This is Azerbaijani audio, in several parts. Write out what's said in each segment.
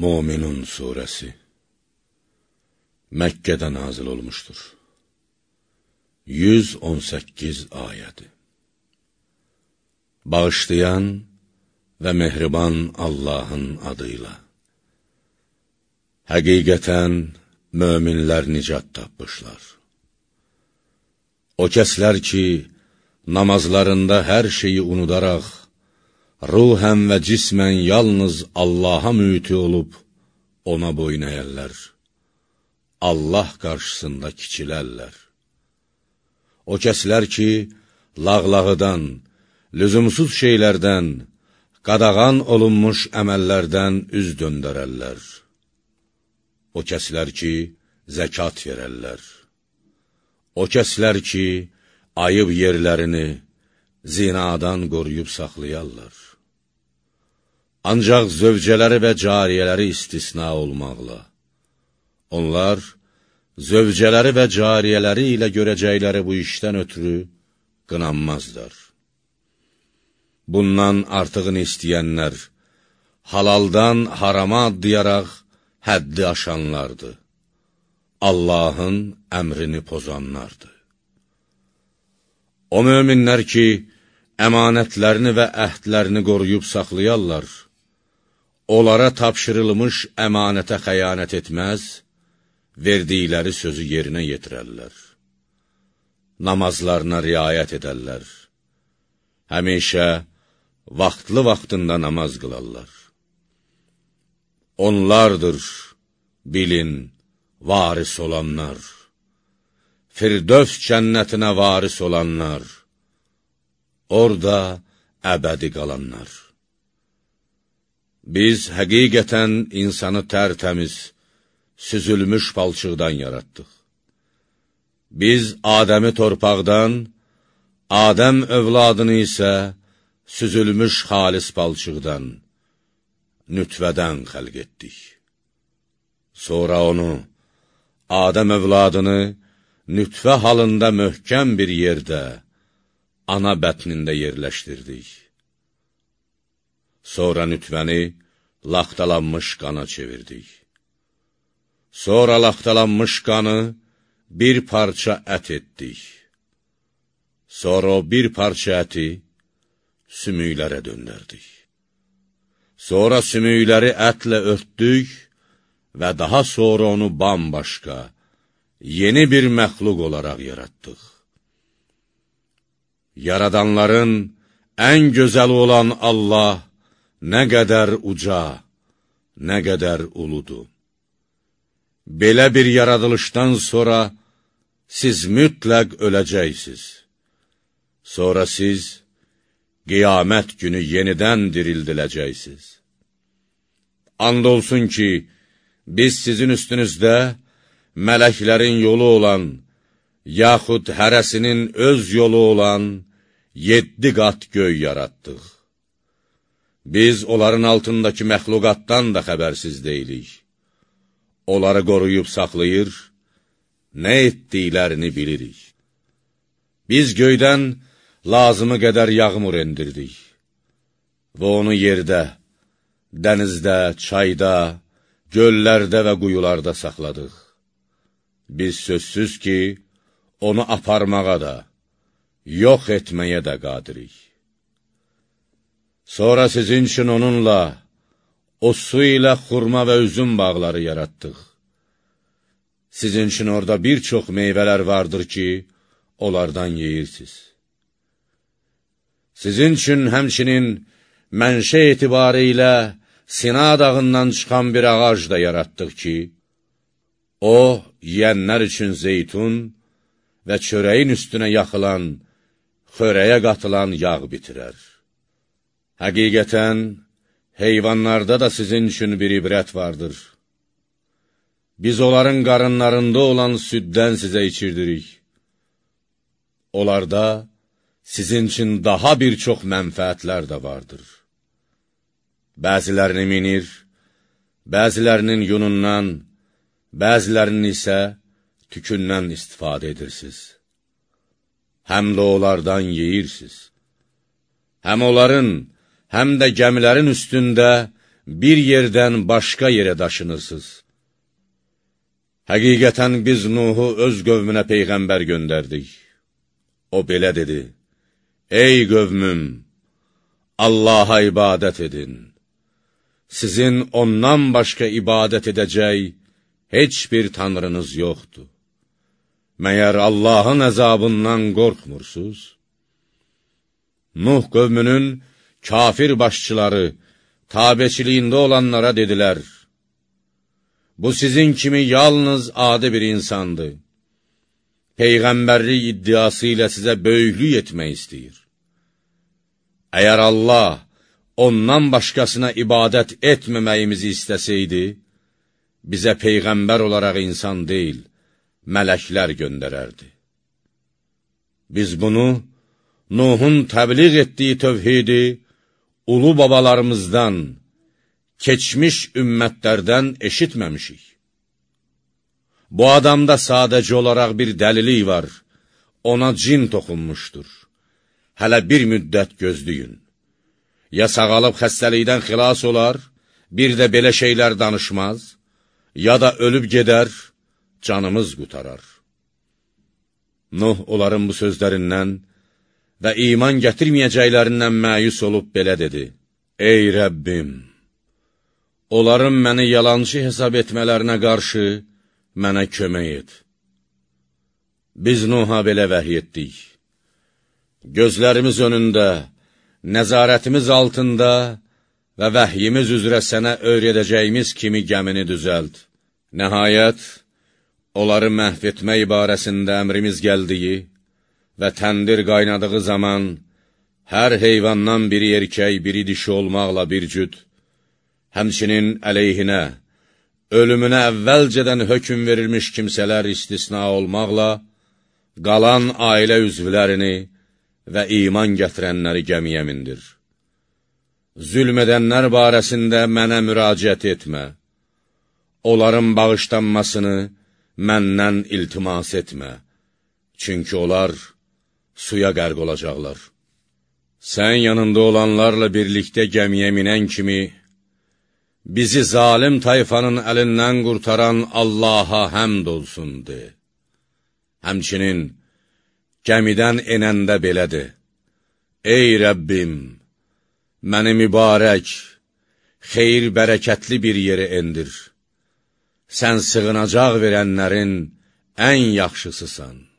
Mominun surəsi Məkkədə nazil olmuşdur. 118 ayədi. Bağışlayan və mehriban Allahın adıyla. Həqiqətən, möminlər nicat tapmışlar. O kəslər ki, namazlarında hər şeyi unudaraq, ruhən və cismən yalnız Allaha müyti olub, ona boyun əyərlər. Allah qarşısında kiçilərlər. O kəslər ki, lağlağıdan, lüzumsuz şeylərdən, qadağan olunmuş əməllərdən üz döndərərlər. O kəslər ki, zəkat verərlər. O kəslər ki, ayıb yerlərini zinadan qoruyub saxlayarlar. Ancaq zövcələri və cariyələri istisna olmaqla. Onlar, zövcələri və cariyələri ilə görəcəkləri bu işdən ötürü qınanmazlar. Bundan artığını istəyənlər, halaldan harama addıyaraq həddi aşanlardır. Allahın əmrini pozanlardır. O möminlər ki, əmanətlərini və əhdlərini qoruyub saxlayarlar, onlara tapşırılmış əmanətə xəyanət etməz, verdikləri sözü yerinə yetirərlər. Namazlarına riayət edərlər. Həmişə vaxtlı-vaxtında namaz qılarlar. Onlardır, bilin, varis olanlar. Firdövs cənnətinə varis olanlar. Orada əbədi qalanlar. Biz həqiqətən insanı tərtəmiz, süzülmüş palçıqdan yaratdıq. Biz Adəmi torpaqdan, Adəm övladını isə süzülmüş xalis palçıqdan, nütvədən xəlq etdik. Sonra onu, Adəm övladını nütvə halında möhkəm bir yerdə, ana bətnində yerləşdirdik. Sonra nütvəni laxtalanmış qana çevirdik. Sonra laxtalanmış qanı bir parça ət etdik. Sonra o bir parça əti sümüklərə döndərdik. Sonra sümükləri ətlə örtdük və daha sonra onu bambaşqa, yeni bir məxluq olaraq yaratdıq. Yaradanların ən gözəli olan Allah nə qədər uca, nə qədər uludur. Belə bir yaradılışdan sonra siz mütləq öləcəksiniz. Sonra siz qiyamət günü yenidən dirildiləcəksiniz. And olsun ki, biz sizin üstünüzdə mələklərin yolu olan, yaxud hərəsinin öz yolu olan yeddi qat göy yaratdıq. Biz onların altındakı məxluqatdan da xəbərsiz deyilik. Onları qoruyub saxlayır, nə etdiklərini bilirik. Biz göydən lazımı qədər yağmur endirdik və onu yerdə, dənizdə, çayda, göllərdə və quyularda saxladıq. Biz sözsüz ki, onu aparmağa da, yox etməyə də qadirik. Sonra sizin üçün onunla, o su ilə xurma və üzüm bağları yaratdıq. Sizin üçün orada bir çox meyvələr vardır ki, onlardan yeyirsiniz. Sizin üçün həmçinin mənşə etibarı ilə Sina dağından çıxan bir ağac da yaratdıq ki, o, yiyənlər üçün zeytun və çörəyin üstünə yaxılan, xörəyə qatılan yağ bitirər. Həqiqətən, heyvanlarda da sizin üçün bir ibrət vardır. Biz onların qarınlarında olan süddən sizə içirdirik. Onlarda sizin üçün daha bir çox mənfəətlər də vardır. Bəzilərini minir, bəzilərinin yunundan, bəzilərinin isə tükündən istifadə edirsiniz. Həm də onlardan yeyirsiniz. Həm onların, həm də gəmilərin üstündə bir yerdən başqa yerə daşınırsınız. Həqiqətən biz Nuhu öz qövmünə Peyğəmbər göndərdik. O belə dedi, Ey qövmüm, Allaha ibadət edin. Sizin ondan başqa ibadət edəcək heç bir tanrınız yoxdur. Məyər Allahın əzabından qorxmursuz? Nuh qövmünün kafir başçıları, tabeçiliyində olanlara dedilər, Bu sizin kimi yalnız adi bir insandır. Peyğəmbərlik iddiası ilə sizə böyüklük etmək istəyir. Əgər Allah ondan başqasına ibadət etməməyimizi istəsəydi, bizə Peyğəmbər olaraq insan deyil, mələklər göndərərdi. Biz bunu Nuhun təbliğ etdiyi tövhidi ulu babalarımızdan, keçmiş ümmətlərdən eşitməmişik. Bu adamda sadəcə olaraq bir dəlilik var, ona cin toxunmuşdur. Hələ bir müddət gözləyin. Ya sağalıb xəstəlikdən xilas olar, bir də belə şeylər danışmaz, ya da ölüb gedər, canımız qutarar. Nuh onların bu sözlərindən və iman gətirməyəcəklərindən məyus olub belə dedi, Ey Rəbbim! Onların məni yalancı hesab etmələrinə qarşı mənə kömək et. Biz Nuh'a belə vəhiy etdik. Gözlərimiz önündə, nəzarətimiz altında və vəhyimiz üzrə sənə öyrədəcəyimiz kimi gəmini düzəld. Nəhayət, onları məhv etmək barəsində əmrimiz gəldiyi və təndir qaynadığı zaman hər heyvandan biri erkək, biri dişi olmaqla bir cüd, həmçinin əleyhinə, ölümünə əvvəlcədən hökum verilmiş kimsələr istisna olmaqla, qalan ailə üzvlərini və iman gətirənləri gəmiyə mindir. Zülm edənlər barəsində mənə müraciət etmə, onların bağışlanmasını məndən iltimas etmə, çünki onlar suya qərq olacaqlar. Sən yanında olanlarla birlikdə gəmiyə minən kimi, bizi zalim tayfanın əlindən qurtaran Allaha həmd olsun, de. Həmçinin, gəmidən enəndə belədir. Ey Rəbbim, məni mübarək, xeyir bərəkətli bir yeri endir. Sən sığınacaq verənlərin ən yaxşısısan.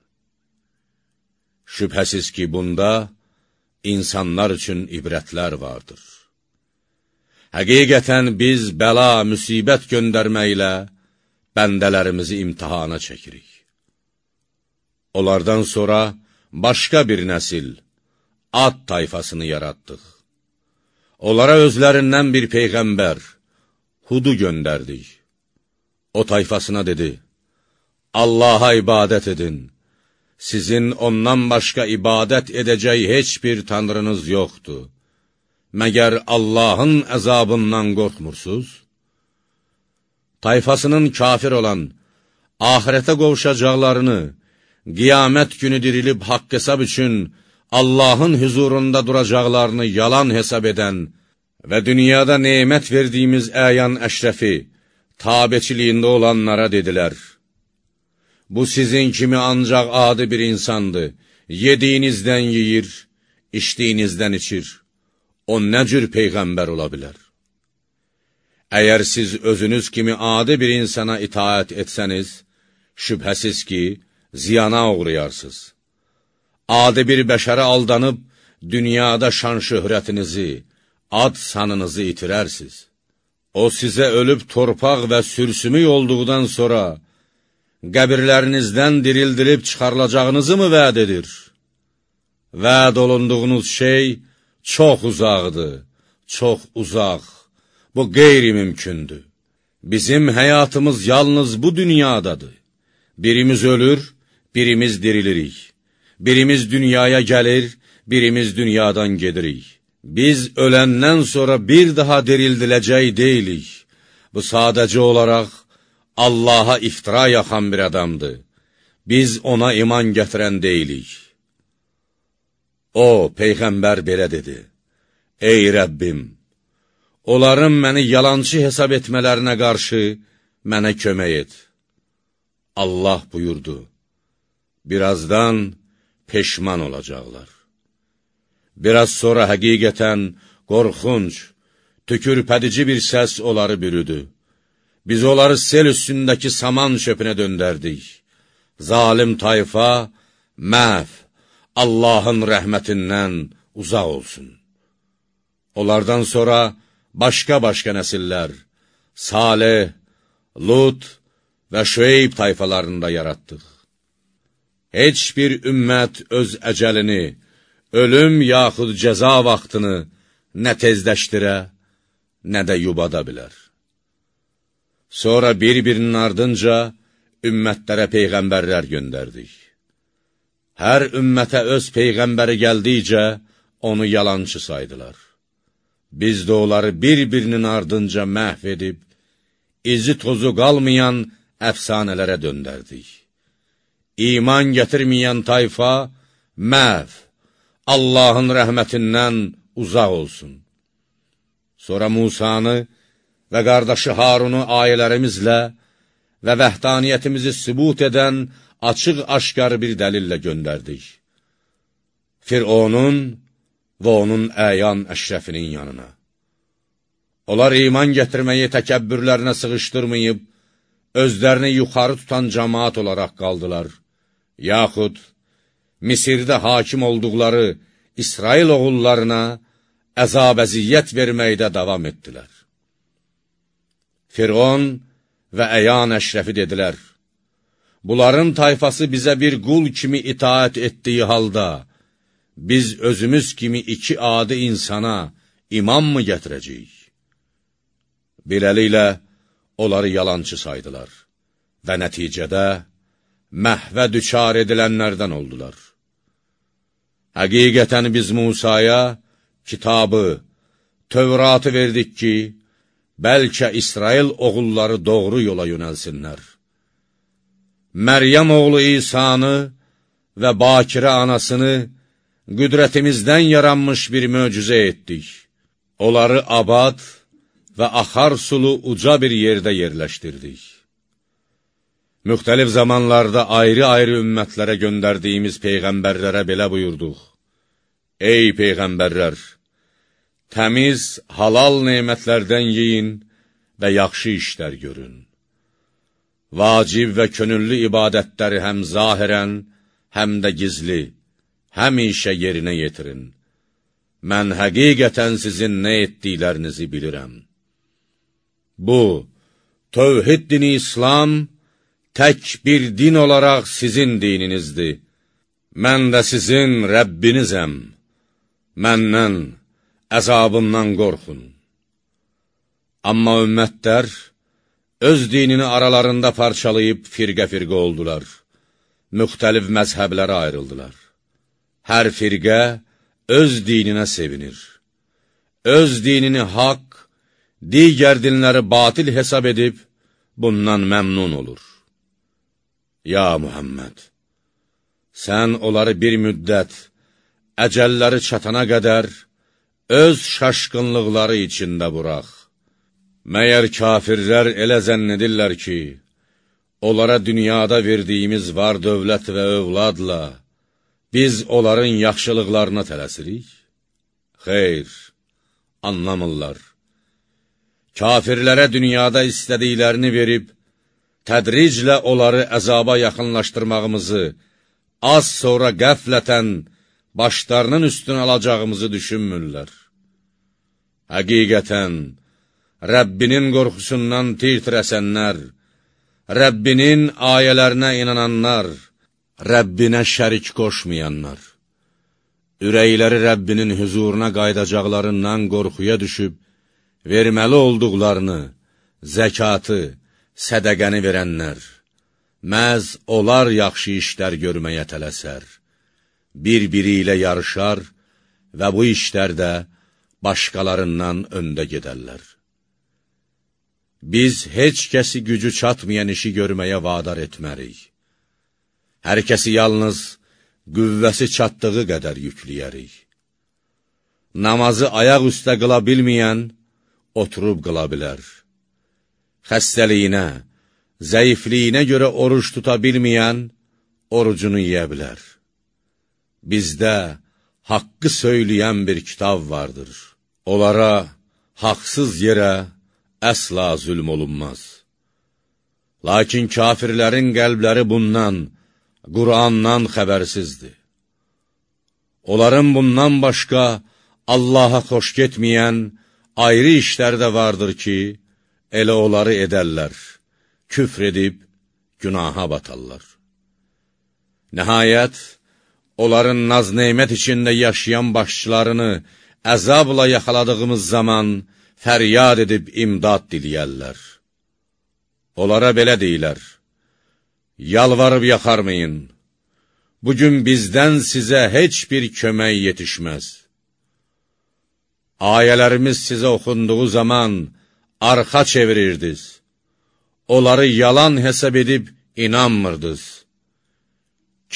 Şübhəsiz ki, bunda insanlar üçün ibrətlər vardır. Həqiqətən biz bəla, müsibət göndərməklə bəndələrimizi imtihana çəkirik. Onlardan sonra başqa bir nəsil, ad tayfasını yaratdıq. Onlara özlərindən bir peyğəmbər, Hudu göndərdik. O tayfasına dedi, Allaha ibadət edin, sizin ondan başqa ibadət edəcək heç bir tanrınız yoxdur məgər Allahın əzabından qorxmursuz? Tayfasının kafir olan, ahirətə qovuşacaqlarını, qiyamət günü dirilib haqq hesab üçün Allahın hüzurunda duracaqlarını yalan hesab edən və dünyada neymət verdiyimiz əyan əşrəfi, tabeçiliyində olanlara dedilər, Bu sizin kimi ancaq adi bir insandır, yediyinizdən yeyir, içdiyinizdən içir o nə cür peyğəmbər ola bilər? Əgər siz özünüz kimi adi bir insana itaət etsəniz, şübhəsiz ki, ziyana uğrayarsınız. Adi bir bəşərə aldanıb, dünyada şan şöhrətinizi, ad sanınızı itirərsiz. O sizə ölüb torpaq və sürsümük olduqdan sonra, qəbirlərinizdən dirildilib çıxarılacağınızı mı vəd edir? Vəd olunduğunuz şey, çox uzaqdır, çox uzaq. Bu qeyri-mümkündür. Bizim həyatımız yalnız bu dünyadadır. Birimiz ölür, birimiz dirilirik. Birimiz dünyaya gəlir, birimiz dünyadan gedirik. Biz öləndən sonra bir daha dirildiləcək deyilik. Bu sadəcə olaraq Allaha iftira yaxan bir adamdır. Biz ona iman gətirən deyilik. O, Peyğəmbər belə dedi, Ey Rəbbim, onların məni yalancı hesab etmələrinə qarşı mənə kömək et. Allah buyurdu, birazdan peşman olacaqlar. Biraz sonra həqiqətən qorxunc, tükürpədici bir səs onları bürüdü. Biz onları sel üstündəki saman çöpünə döndərdik. Zalim tayfa, məhv, Allahın rəhmətindən uzaq olsun. Onlardan sonra başqa-başqa nəsillər, Salih, Lut və Şüeyb tayfalarında yaratdıq. Heç bir ümmət öz əcəlini, ölüm yaxud cəza vaxtını nə tezləşdirə, nə də yubada bilər. Sonra bir-birinin ardınca ümmətlərə peyğəmbərlər göndərdik. Hər ümmətə öz peyğəmbəri gəldikcə onu yalancı saydılar. Biz də onları bir-birinin ardınca məhv edib, izi tozu qalmayan əfsanələrə döndərdik. İman gətirməyən tayfa məhv, Allahın rəhmətindən uzaq olsun. Sonra Musanı və qardaşı Harunu ayələrimizlə və vəhdaniyyətimizi sübut edən açıq-aşkar bir dəlillə göndərdik. Fironun və onun əyan əşrəfinin yanına. Onlar iman gətirməyi təkəbbürlərinə sığışdırmayıb, özlərini yuxarı tutan cəmaat olaraq qaldılar. Yaxud, Misirdə hakim olduqları İsrail oğullarına əzab-əziyyət verməkdə davam etdilər. Firon və əyan əşrəfi dedilər, Bunların tayfası bizə bir qul kimi itaət etdiyi halda, biz özümüz kimi iki adi insana imam mı gətirəcəyik? Beləliklə, onları yalancı saydılar və nəticədə məhvə düçar edilənlərdən oldular. Həqiqətən biz Musaya kitabı, Tövratı verdik ki, bəlkə İsrail oğulları doğru yola yönəlsinlər. Məryəm oğlu İsanı və Bakirə anasını qüdrətimizdən yaranmış bir möcüzə etdik. Onları abad və axar sulu uca bir yerdə yerləşdirdik. Müxtəlif zamanlarda ayrı-ayrı ümmətlərə göndərdiyimiz peyğəmbərlərə belə buyurduq. Ey peyğəmbərlər! Təmiz, halal nemətlərdən yiyin və yaxşı işlər görün. Vacib və könüllü ibadətləri həm zahirən, həm də gizli, həmişə yerinə yetirin. Mən həqiqətən sizin nə etdiklərinizi bilirəm. Bu, tövhid dini İslam, tək bir din olaraq sizin dininizdir. Mən də sizin Rəbbinizəm. Məndən, əzabımdan qorxun. Amma ümmətlər öz dinini aralarında parçalayıb firqə-firqə oldular. Müxtəlif məzhəblərə ayrıldılar. Hər firqə öz dininə sevinir. Öz dinini haqq, digər dinləri batil hesab edib, bundan məmnun olur. Ya Muhammed, sən onları bir müddət, əcəlləri çatana qədər, öz şaşqınlıqları içində buraq. Məyər kafirlər elə zənn edirlər ki, onlara dünyada verdiyimiz var dövlət və övladla, biz onların yaxşılıqlarına tələsirik? Xeyr, anlamırlar. Kafirlərə dünyada istədiklərini verib, tədriclə onları əzaba yaxınlaşdırmağımızı, az sonra qəflətən başlarının üstünə alacağımızı düşünmürlər. Həqiqətən, Rəbbinin qorxusundan tir-tirəsənlər, Rəbbinin ayələrinə inananlar, Rəbbinə şərik qoşmayanlar, ürəkləri Rəbbinin hüzuruna qaydacaqlarından qorxuya düşüb, verməli olduqlarını, zəkatı, sədəqəni verənlər, məz onlar yaxşı işlər görməyə tələsər bir-biri ilə yarışar və bu işlərdə başqalarından öndə gedərlər. Biz heç kəsi gücü çatmayan işi görməyə vadar etmərik. Hər kəsi yalnız qüvvəsi çatdığı qədər yükləyərik. Namazı ayaq üstə qıla bilməyən, oturub qıla bilər. Xəstəliyinə, zəifliyinə görə oruç tuta bilməyən, orucunu yiyə bilər. Bizdə haqqı söyləyən bir kitab vardır. Onlara haqsız yerə əsla zülm olunmaz. Lakin kafirlərin qəlbləri bundan, Qur'andan xəbərsizdir. Onların bundan başqa Allaha xoş getməyən ayrı işlər də vardır ki, elə onları edərlər, küfr edib günaha batarlar. Nəhayət, onların naz-neymət içində yaşayan başçılarını əzabla yaxaladığımız zaman fəryad edib imdad diliyərlər. Onlara belə deyilər, yalvarıb yaxarmayın, bugün bizdən sizə heç bir kömək yetişməz. Ayələrimiz sizə oxunduğu zaman arxa çevirirdiniz, onları yalan hesab edib inanmırdınız.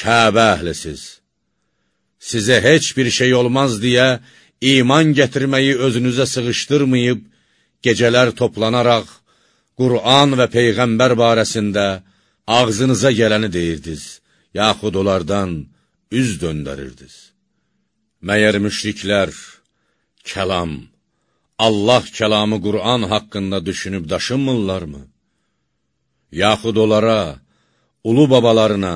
Kəbə əhlisiz, sizə heç bir şey olmaz deyə iman gətirməyi özünüzə sığışdırmayıb, gecələr toplanaraq, Qur'an və Peyğəmbər barəsində ağzınıza gələni deyirdiniz, yaxud onlardan üz döndərirdiniz. Məyər müşriklər, kəlam, Allah kəlamı Qur'an haqqında düşünüb daşınmırlarmı? Yaxud onlara, ulu babalarına,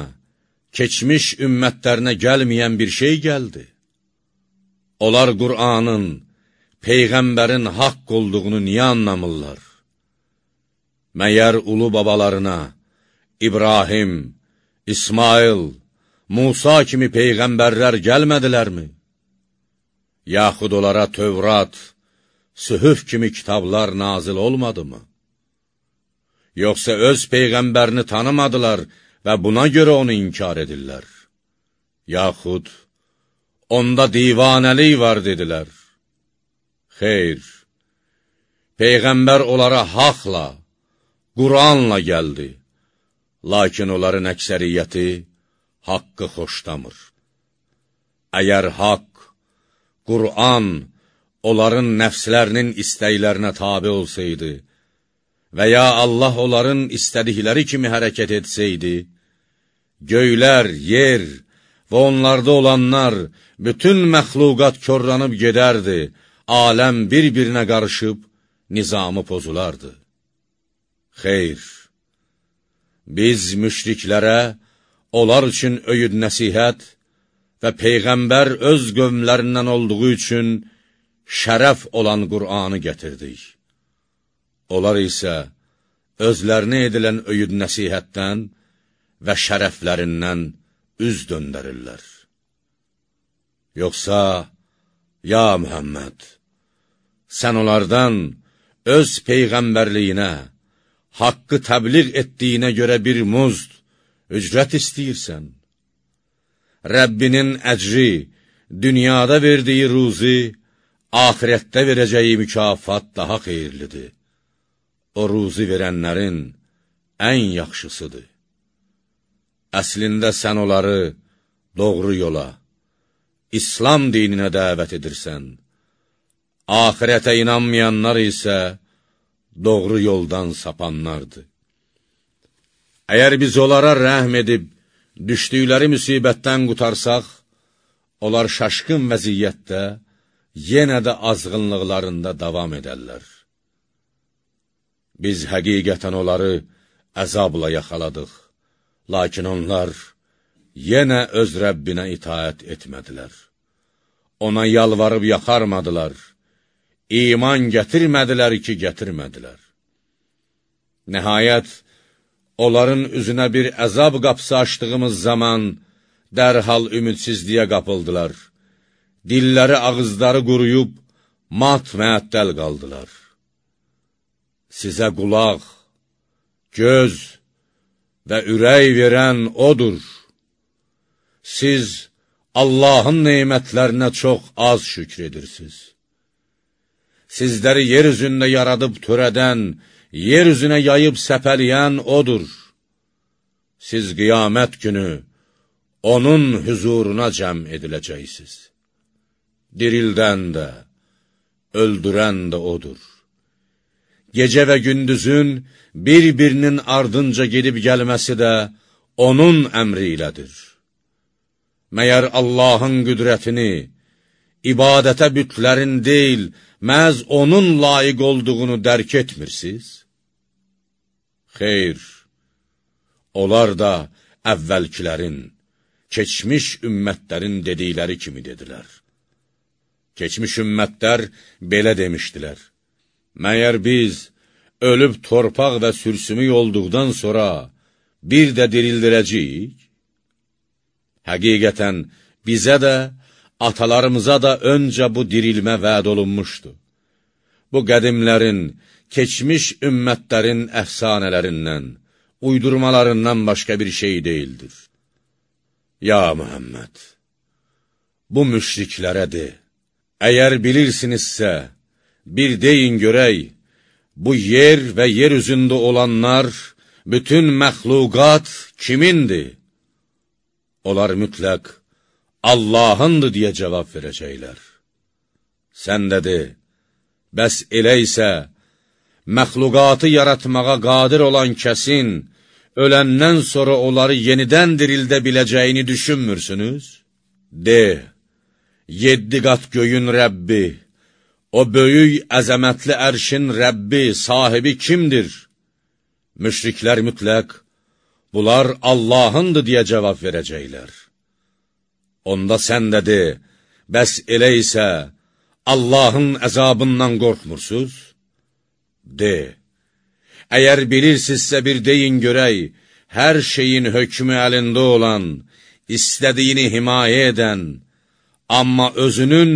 keçmiş ümmətlərinə gəlməyən bir şey gəldi. Onlar Qur'anın, Peyğəmbərin haqq olduğunu niyə anlamırlar? Məyər ulu babalarına, İbrahim, İsmail, Musa kimi Peyğəmbərlər gəlmədilərmi? Yaxud onlara Tövrat, Sühüf kimi kitablar nazil olmadı mı? Yoxsa öz Peyğəmbərini tanımadılar və buna görə onu inkar edirlər? Yaxud, onda divanəlik var dedilər. Xeyr, Peyğəmbər onlara haqla, Quranla gəldi, lakin onların əksəriyyəti haqqı xoşlamır. Əgər haqq, Quran onların nəfslərinin istəklərinə tabi olsaydı və ya Allah onların istədikləri kimi hərəkət etsəydi, göylər, yer və onlarda olanlar, bütün məxluqat körlanıb gedərdi, aləm bir-birinə qarışıb, nizamı pozulardı. Xeyr, biz müşriklərə, onlar üçün öyüd nəsihət və Peyğəmbər öz qövmlərindən olduğu üçün şərəf olan Qur'anı gətirdik. Onlar isə özlərinə edilən öyüd nəsihətdən və şərəflərindən üz döndərirlər. Yoxsa, ya Mühəmməd, sən onlardan öz Peyğəmbərliyinə, haqqı təbliğ etdiyinə görə bir muzd, ücrət istəyirsən. Rəbbinin əcri, dünyada verdiyi ruzi, ahirətdə verəcəyi mükafat daha xeyirlidir. O ruzi verənlərin ən yaxşısıdır. Əslində sən onları doğru yola, İslam dininə dəvət edirsən. Ahirətə inanmayanlar isə, doğru yoldan sapanlardır. Əgər biz onlara rəhm edib, düşdükləri müsibətdən qutarsaq, onlar şaşqın vəziyyətdə, yenə də azğınlıqlarında davam edərlər. Biz həqiqətən onları əzabla yaxaladıq, lakin onlar yenə öz Rəbbinə itaət etmədilər. Ona yalvarıb yaxarmadılar iman gətirmədilər ki, gətirmədilər. Nəhayət, onların üzünə bir əzab qapısı açdığımız zaman dərhal ümidsizliyə qapıldılar. Dilləri, ağızları quruyub, mat məəttəl qaldılar. Sizə qulaq, göz və ürək verən odur. Siz Allahın neymətlərinə çox az şükr edirsiniz sizləri yer üzündə yaradıb törədən, yer odur. Siz qiyamət günü onun hüzuruna cəm ediləcəksiniz. Dirildən də, öldürən də odur. Gecə və gündüzün bir-birinin ardınca gedib gəlməsi də onun əmri ilədir. Məyər Allahın qüdrətini, ibadətə bütlərin deyil, məz onun layiq olduğunu dərk etmirsiniz? Xeyr, onlar da əvvəlkilərin, keçmiş ümmətlərin dedikləri kimi dedilər. Keçmiş ümmətlər belə demişdilər. Məyər biz ölüb torpaq və sürsümük olduqdan sonra bir də dirildirəcəyik? Həqiqətən, bizə də, atalarımıza da öncə bu dirilmə vəd olunmuşdu. Bu qədimlərin, keçmiş ümmətlərin əfsanələrindən, uydurmalarından başqa bir şey deyildir. Ya Muhammed, bu müşriklərə de, əgər bilirsinizsə, bir deyin görək, bu yer və yer üzündə olanlar, bütün məxluqat kimindir? Onlar mütləq Allahındır deyə cavab verəcəklər. Sən də de, bəs elə isə, məxluqatı yaratmağa qadir olan kəsin, öləndən sonra onları yenidən dirildə biləcəyini düşünmürsünüz? De, yeddi qat göyün Rəbbi, o böyük, əzəmətli ərşin Rəbbi, sahibi kimdir? Müşriklər mütləq, bunlar Allahındır deyə cavab verəcəklər. Onda sən də de, bəs elə isə Allahın əzabından qorxmursuz? De, əgər bilirsinizsə bir deyin görək, hər şeyin hökmü əlində olan, istədiyini himayə edən, amma özünün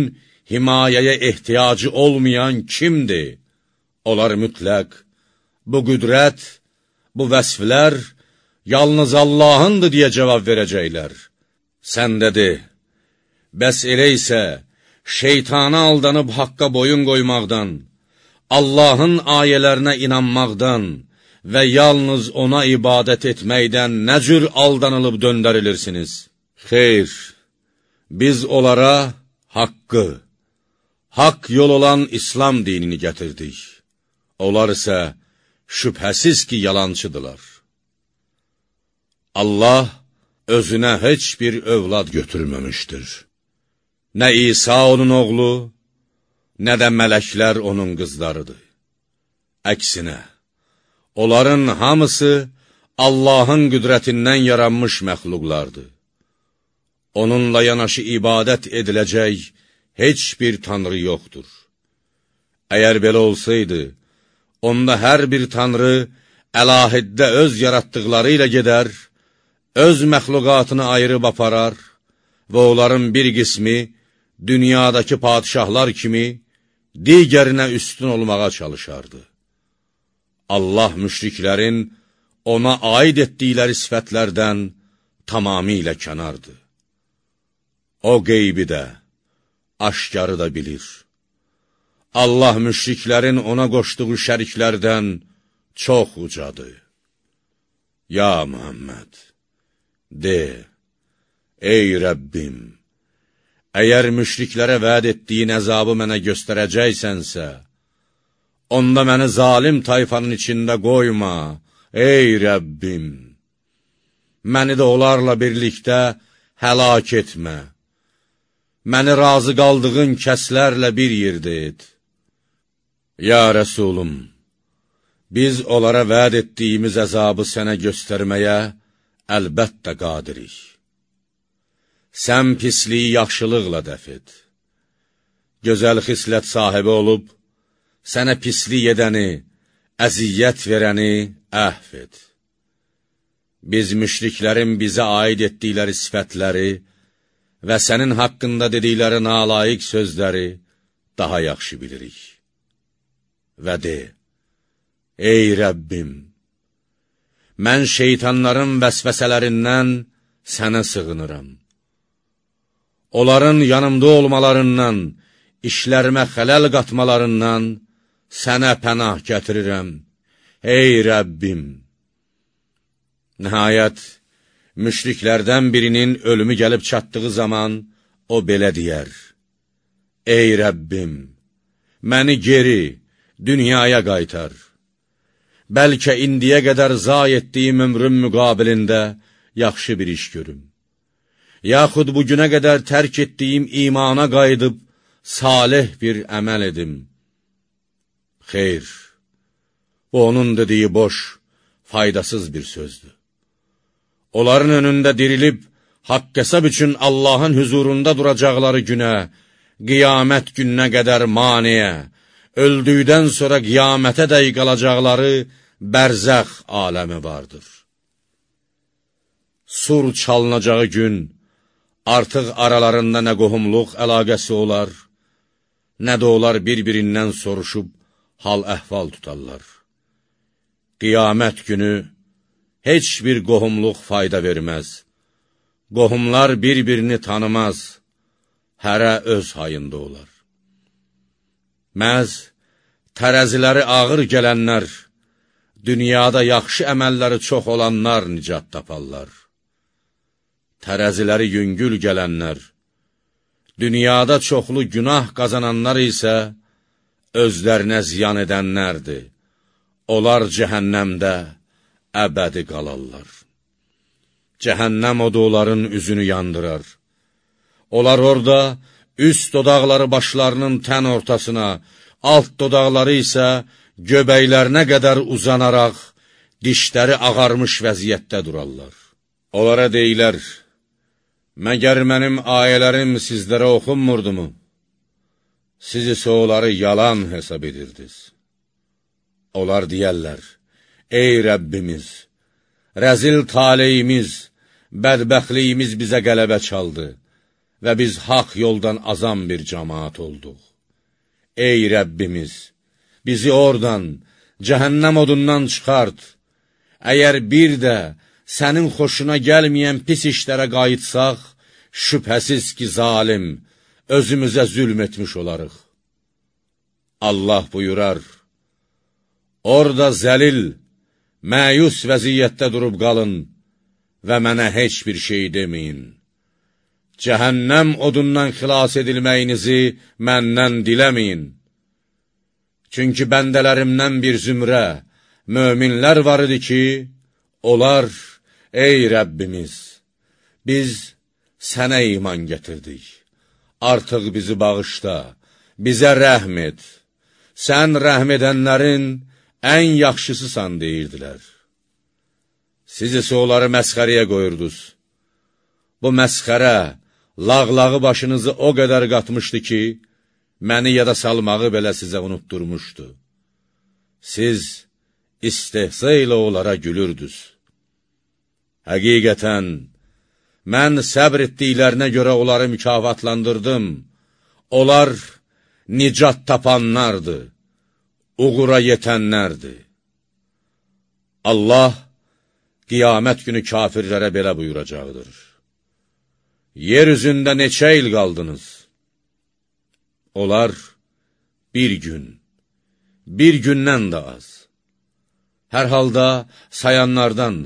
himayəyə ehtiyacı olmayan kimdir? Onlar mütləq, bu qüdrət, bu vəsflər yalnız Allahındır deyə cavab verəcəklər. Sən də de, bəs elə isə şeytana aldanıb haqqa boyun qoymaqdan, Allahın ayələrinə inanmaqdan və yalnız ona ibadət etməkdən nə cür aldanılıb döndərilirsiniz? Xeyr, biz onlara haqqı, haqq yol olan İslam dinini gətirdik. Onlar isə şübhəsiz ki, yalancıdırlar. Allah özünə heç bir övlad götürməmişdir. Nə İsa onun oğlu, nə də mələklər onun qızlarıdır. Əksinə, onların hamısı Allahın qüdrətindən yaranmış məxluqlardır. Onunla yanaşı ibadət ediləcək heç bir tanrı yoxdur. Əgər belə olsaydı, onda hər bir tanrı əlahiddə öz yaratdıqları ilə gedər, öz məxluqatını ayırıb aparar və onların bir qismi dünyadakı padişahlar kimi digərinə üstün olmağa çalışardı. Allah müşriklərin ona aid etdikləri sifətlərdən tamamilə kənardır. O qeybi də, aşkarı da bilir. Allah müşriklərin ona qoşduğu şəriklərdən çox ucadır. Ya Muhammed, de, ey Rəbbim, əgər müşriklərə vəd etdiyin əzabı mənə göstərəcəksənsə, onda məni zalim tayfanın içində qoyma, ey Rəbbim, məni də onlarla birlikdə həlak etmə məni razı qaldığın kəslərlə bir yerdə et. Ya Rəsulum, biz onlara vəd etdiyimiz əzabı sənə göstərməyə əlbəttə qadirik. Sən pisliyi yaxşılıqla dəf et. Gözəl xislət sahibi olub, sənə pislik edəni, əziyyət verəni əhv et. Biz müşriklərin bizə aid etdikləri sifətləri, və sənin haqqında dedikləri nalayiq sözləri daha yaxşı bilirik. Və de, ey Rəbbim, mən şeytanların vəsvəsələrindən sənə sığınıram. Onların yanımda olmalarından, işlərimə xələl qatmalarından sənə pənah gətirirəm. Ey Rəbbim! Nəhayət, müşriklərdən birinin ölümü gəlib çatdığı zaman, o belə deyər, Ey Rəbbim, məni geri, dünyaya qaytar. Bəlkə indiyə qədər zay etdiyim ömrüm müqabilində yaxşı bir iş görüm. Yaxud bu günə qədər tərk etdiyim imana qayıdıb, salih bir əməl edim. Xeyr, bu onun dediyi boş, faydasız bir sözdür. Onların önündə dirilib, haqq hesab üçün Allahın hüzurunda duracaqları günə, qiyamət gününə qədər maniyə, öldükdən sonra qiyamətə dəy qalacaqları bərzəx aləmi vardır. Sur çalınacağı gün, artıq aralarında nə qohumluq əlaqəsi olar, nə də onlar bir-birindən soruşub, hal-əhval tutarlar. Qiyamət günü heç bir qohumluq fayda verməz. Qohumlar bir-birini tanımaz, hərə öz hayında olar. Məz, tərəziləri ağır gələnlər, dünyada yaxşı əməlləri çox olanlar nicat taparlar. Tərəziləri yüngül gələnlər, dünyada çoxlu günah qazananlar isə özlərinə ziyan edənlərdir. Onlar cəhənnəmdə əbədi qalarlar. Cəhənnəm odu onların üzünü yandırar. Onlar orada üst dodaqları başlarının tən ortasına, alt dodaqları isə göbəklərinə qədər uzanaraq, dişləri ağarmış vəziyyətdə durarlar. Onlara deyilər, məgər mənim ayələrim sizlərə oxunmurdumu? Siz isə onları yalan hesab edirdiniz. Onlar deyərlər, Ey Rəbbimiz, rəzil taleyimiz, bədbəxtliyimiz bizə qələbə çaldı və biz haq yoldan azam bir cəmaat olduq. Ey Rəbbimiz, bizi oradan, cəhənnəm odundan çıxart. Əgər bir də sənin xoşuna gəlməyən pis işlərə qayıtsaq, şübhəsiz ki, zalim, özümüzə zülm etmiş olarıq. Allah buyurar, Orada zəlil, məyus vəziyyətdə durub qalın və mənə heç bir şey deməyin. Cəhənnəm odundan xilas edilməyinizi məndən diləməyin. Çünki bəndələrimdən bir zümrə, möminlər var idi ki, onlar, ey Rəbbimiz, biz sənə iman gətirdik. Artıq bizi bağışla, bizə rəhm et. Sən rəhm edənlərin ən yaxşısısan deyirdilər. Siz isə onları məsxəriyə qoyurdunuz. Bu məsxərə, lağlağı başınızı o qədər qatmışdı ki, məni yada salmağı belə sizə unutturmuşdu. Siz istehsa ilə onlara gülürdünüz. Həqiqətən, mən səbr etdiklərinə görə onları mükafatlandırdım. Onlar nicat tapanlardır uğura yetənlərdir. Allah qiyamət günü kafirlərə belə buyuracaqdır. Yer üzündə neçə il qaldınız? Onlar bir gün, bir gündən də az. Hər halda sayanlardan,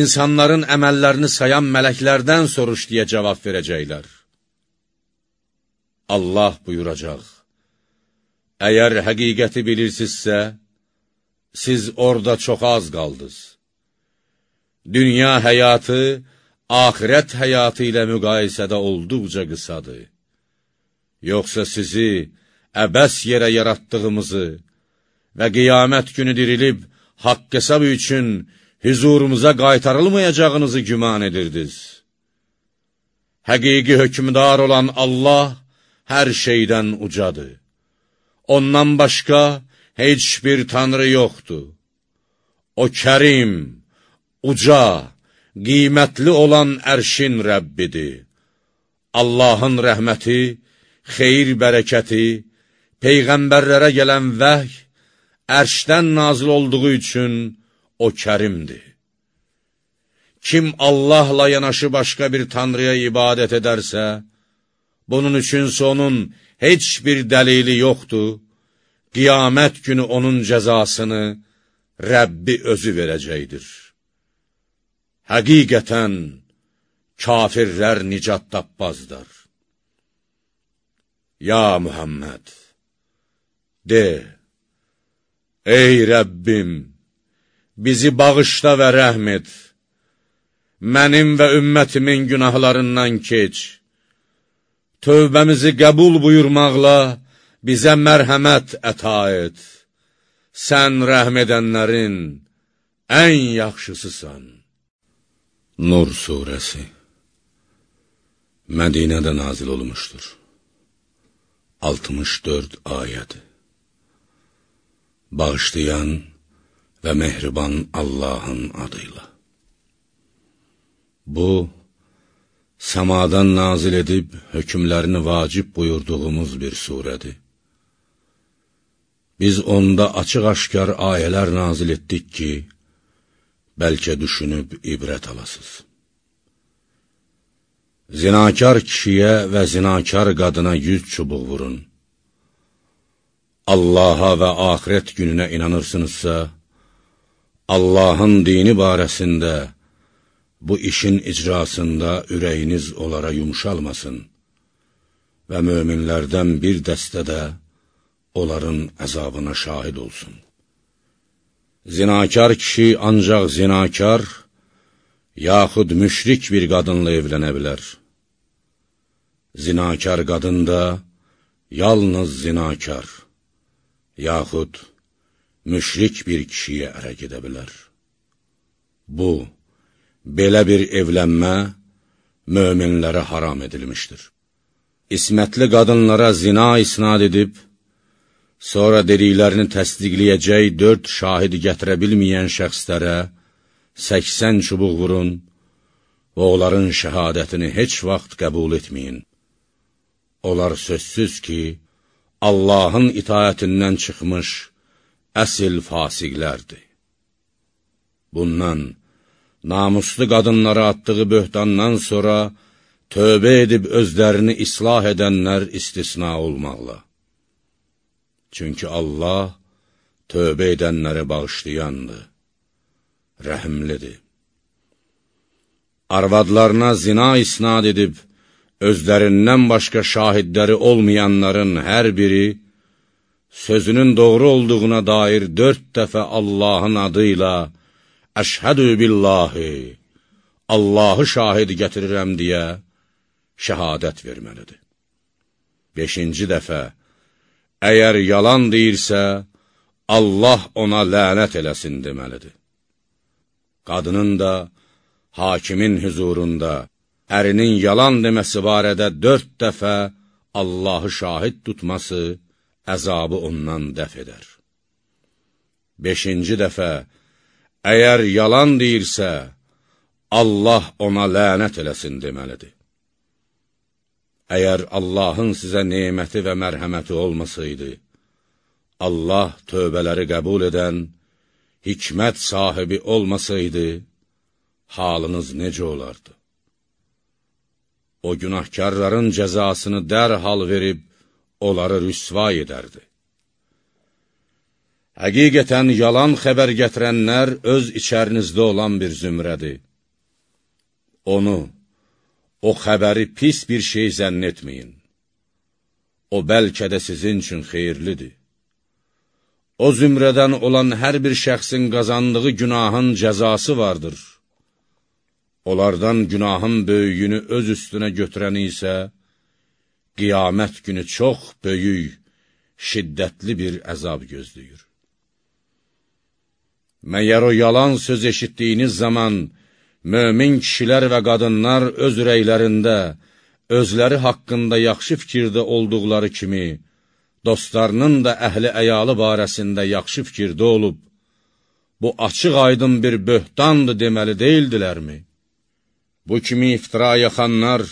insanların əməllərini sayan mələklərdən soruş deyə cavab verəcəklər. Allah buyuracaq, Əgər həqiqəti bilirsinizsə, siz orada çox az qaldınız. Dünya həyatı, ahirət həyatı ilə müqayisədə olduqca qısadır. Yoxsa sizi əbəs yerə yaratdığımızı və qiyamət günü dirilib, haqq hesab üçün hüzurumuza qaytarılmayacağınızı güman edirdiniz. Həqiqi hökmdar olan Allah hər şeydən ucadır. Ondan başqa heç bir tanrı yoxdur. O kərim, uca, qiymətli olan ərşin Rəbbidir. Allahın rəhməti, xeyir bərəkəti, Peyğəmbərlərə gələn vəhy, ərşdən nazil olduğu üçün o kərimdir. Kim Allahla yanaşı başqa bir tanrıya ibadət edərsə, bunun üçünsə onun heç bir dəlili yoxdur, qiyamət günü onun cəzasını Rəbbi özü verəcəkdir. Həqiqətən, kafirlər nicat tapmazlar. Ya Muhammed, de, Ey Rəbbim, bizi bağışla və rəhm et, mənim və ümmətimin günahlarından keç, tövbəmizi qəbul buyurmaqla bizə mərhəmət əta et, sən rəhm edənlərin ən yaxşısısan. Nur Suresi Mədinədə nazil olmuşdur. 64 ayədir. Bağışlayan və mehriban Allahın adıyla. Bu, səmadan nazil edib hökmlərini vacib buyurduğumuz bir surədir. Biz onda açıq-aşkar ayələr nazil etdik ki, bəlkə düşünüb ibrət alasız. Zinakar kişiyə və zinakar qadına yüz çubuq vurun. Allaha və ahirət gününə inanırsınızsa, Allahın dini barəsində bu işin icrasında ürəyiniz onlara yumşalmasın və möminlərdən bir dəstə də onların əzabına şahid olsun. Zinakar kişi ancaq zinakar, yaxud müşrik bir qadınla evlənə bilər. Zinakar qadın da yalnız zinakar, yaxud müşrik bir kişiyə ərə gedə bilər. Bu, belə bir evlənmə möminlərə haram edilmişdir. İsmətli qadınlara zina isnad edib, sonra dediklərini təsdiqləyəcək dörd şahid gətirə bilməyən şəxslərə 80 çubuq vurun və onların şəhadətini heç vaxt qəbul etməyin. Onlar sözsüz ki, Allahın itayətindən çıxmış əsil fasiqlərdir. Bundan, namuslu qadınlara atdığı böhtandan sonra tövbə edib özlərini islah edənlər istisna olmaqla. Çünki Allah tövbə edənləri bağışlayandır, rəhimlidir. Arvadlarına zina isnad edib, özlərindən başqa şahidləri olmayanların hər biri, sözünün doğru olduğuna dair dörd dəfə Allahın adıyla, Əşhədü billahi, Allahı şahid gətirirəm deyə şəhadət verməlidir. Beşinci dəfə, əgər yalan deyirsə, Allah ona lənət eləsin deməlidir. Qadının da hakimin hüzurunda ərinin yalan deməsi barədə dörd dəfə Allahı şahid tutması əzabı ondan dəf edər. Beşinci dəfə, əgər yalan deyirsə, Allah ona lənət eləsin deməlidir. Əgər Allahın sizə neməti və mərhəməti olmasaydı, Allah tövbələri qəbul edən, hikmət sahibi olmasaydı, halınız necə olardı? O günahkarların cəzasını dərhal verib, onları rüsva edərdi. Həqiqətən yalan xəbər gətirənlər öz içərinizdə olan bir zümrədir. Onu, o xəbəri pis bir şey zənn etməyin. O bəlkə də sizin üçün xeyirlidir. O zümrədən olan hər bir şəxsin qazandığı günahın cəzası vardır. Onlardan günahın böyüyünü öz üstünə götürəni isə, qiyamət günü çox böyük, şiddətli bir əzab gözləyir. Məyər o yalan söz eşitdiyiniz zaman, mömin kişilər və qadınlar öz ürəklərində, özləri haqqında yaxşı fikirdə olduqları kimi, dostlarının da əhli əyalı barəsində yaxşı fikirdə olub, bu açıq aydın bir böhtandır deməli deyildilərmi? Bu kimi iftira yaxanlar,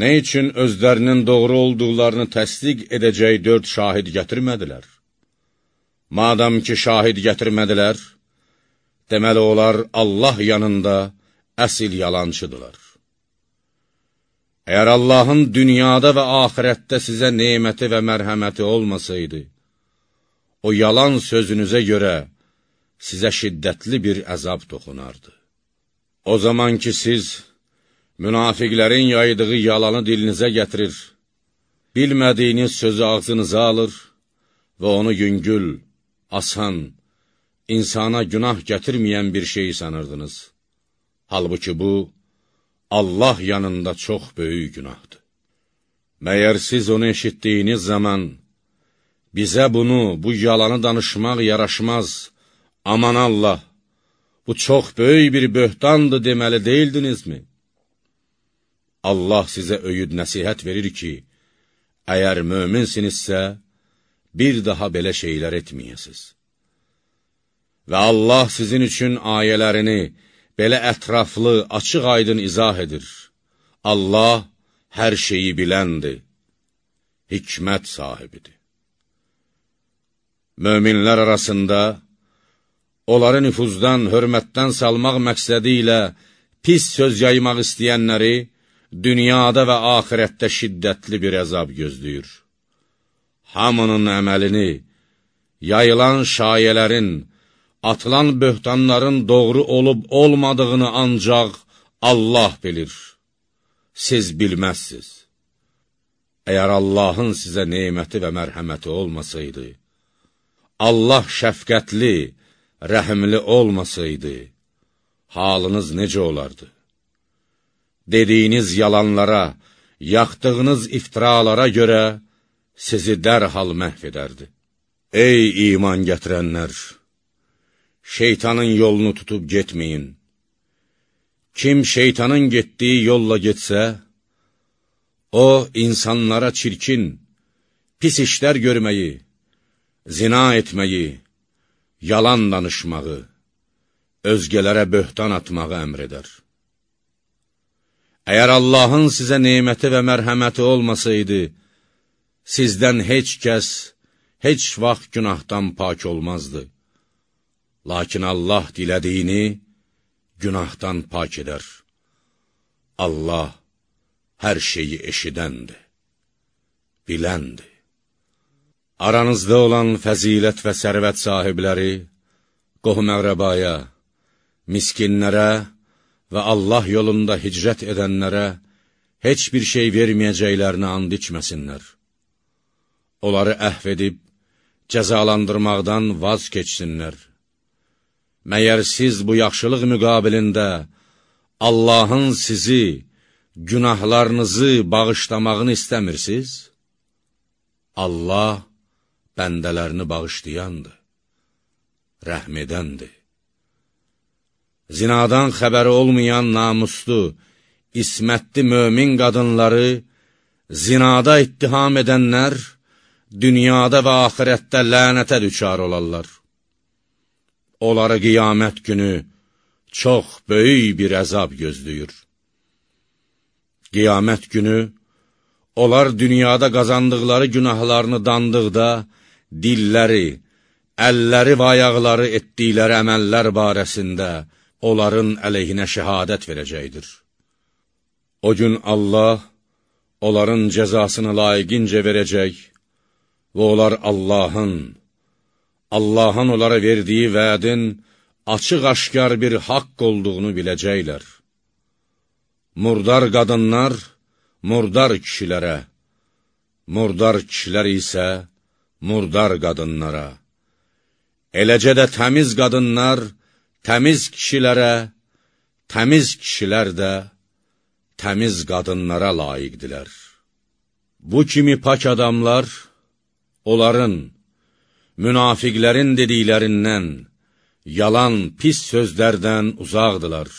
nə üçün özlərinin doğru olduqlarını təsdiq edəcək dörd şahid gətirmədilər? Madam ki, şahid gətirmədilər, deməli onlar Allah yanında əsil yalancıdırlar. Əgər Allahın dünyada və axirətdə sizə neməti və mərhəməti olmasaydı, o yalan sözünüzə görə sizə şiddətli bir əzab toxunardı. O zaman ki, siz münafiqlərin yaydığı yalanı dilinizə gətirir, bilmədiyiniz sözü ağzınıza alır və onu yüngül, asan, insana günah gətirməyən bir şey sanırdınız. Halbuki bu, Allah yanında çox böyük günahdır. Məyər siz onu eşitdiyiniz zaman, bizə bunu, bu yalanı danışmaq yaraşmaz, aman Allah, bu çox böyük bir böhtandır deməli deyildinizmi? Allah sizə öyüd nəsihət verir ki, əgər möminsinizsə, bir daha belə şeylər etməyəsiz. Və Allah sizin üçün ayələrini belə ətraflı, açıq aydın izah edir. Allah hər şeyi biləndir, hikmət sahibidir. Möminlər arasında, onları nüfuzdan, hörmətdən salmaq məqsədi ilə pis söz yaymaq istəyənləri, dünyada və axirətdə şiddətli bir əzab gözləyir. Hamının əməlini, yayılan şayələrin, atılan böhtanların doğru olub olmadığını ancaq Allah bilir. Siz bilməzsiz. Əgər Allahın sizə neyməti və mərhəməti olmasaydı, Allah şəfqətli, rəhimli olmasaydı, halınız necə olardı? Dediyiniz yalanlara, yaxdığınız iftiralara görə sizi dərhal məhv edərdi. Ey iman gətirənlər! şeytanın yolunu tutub getməyin. Kim şeytanın getdiyi yolla getsə, o, insanlara çirkin, pis işlər görməyi, zina etməyi, yalan danışmağı, özgələrə böhtan atmağı əmr edər. Əgər Allahın sizə neyməti və mərhəməti olmasaydı, sizdən heç kəs, heç vaxt günahdan pak olmazdı. Lakin Allah dilədiyini günahdan pak edər. Allah hər şeyi eşidəndir, biləndir. Aranızda olan fəzilət və sərvət sahibləri, qohum-əqrəbaya, miskinlərə və Allah yolunda hicrət edənlərə heç bir şey verməyəcəklərini and içməsinlər. Onları əhv edib, cəzalandırmaqdan vaz keçsinlər. Məyər siz bu yaxşılıq müqabilində Allahın sizi, günahlarınızı bağışlamağını istəmirsiniz? Allah bəndələrini bağışlayandır, rəhm edəndir. Zinadan xəbəri olmayan namuslu, ismətli mömin qadınları zinada ittiham edənlər dünyada və axirətdə lənətə düçar olarlar onları qiyamət günü çox böyük bir əzab gözləyir. Qiyamət günü, onlar dünyada qazandıqları günahlarını dandıqda, dilləri, əlləri və ayaqları etdikləri əməllər barəsində onların əleyhinə şəhadət verəcəkdir. O gün Allah onların cəzasını layiqincə verəcək və onlar Allahın, Allahın onlara verdiyi vədin açıq-aşkar bir haqq olduğunu biləcəklər. Murdar qadınlar, murdar kişilərə, murdar kişilər isə murdar qadınlara, eləcə də təmiz qadınlar, təmiz kişilərə, təmiz kişilər də təmiz qadınlara layiqdilər. Bu kimi pak adamlar, onların, münafiqlərin dediklərindən, yalan, pis sözlərdən uzaqdılar.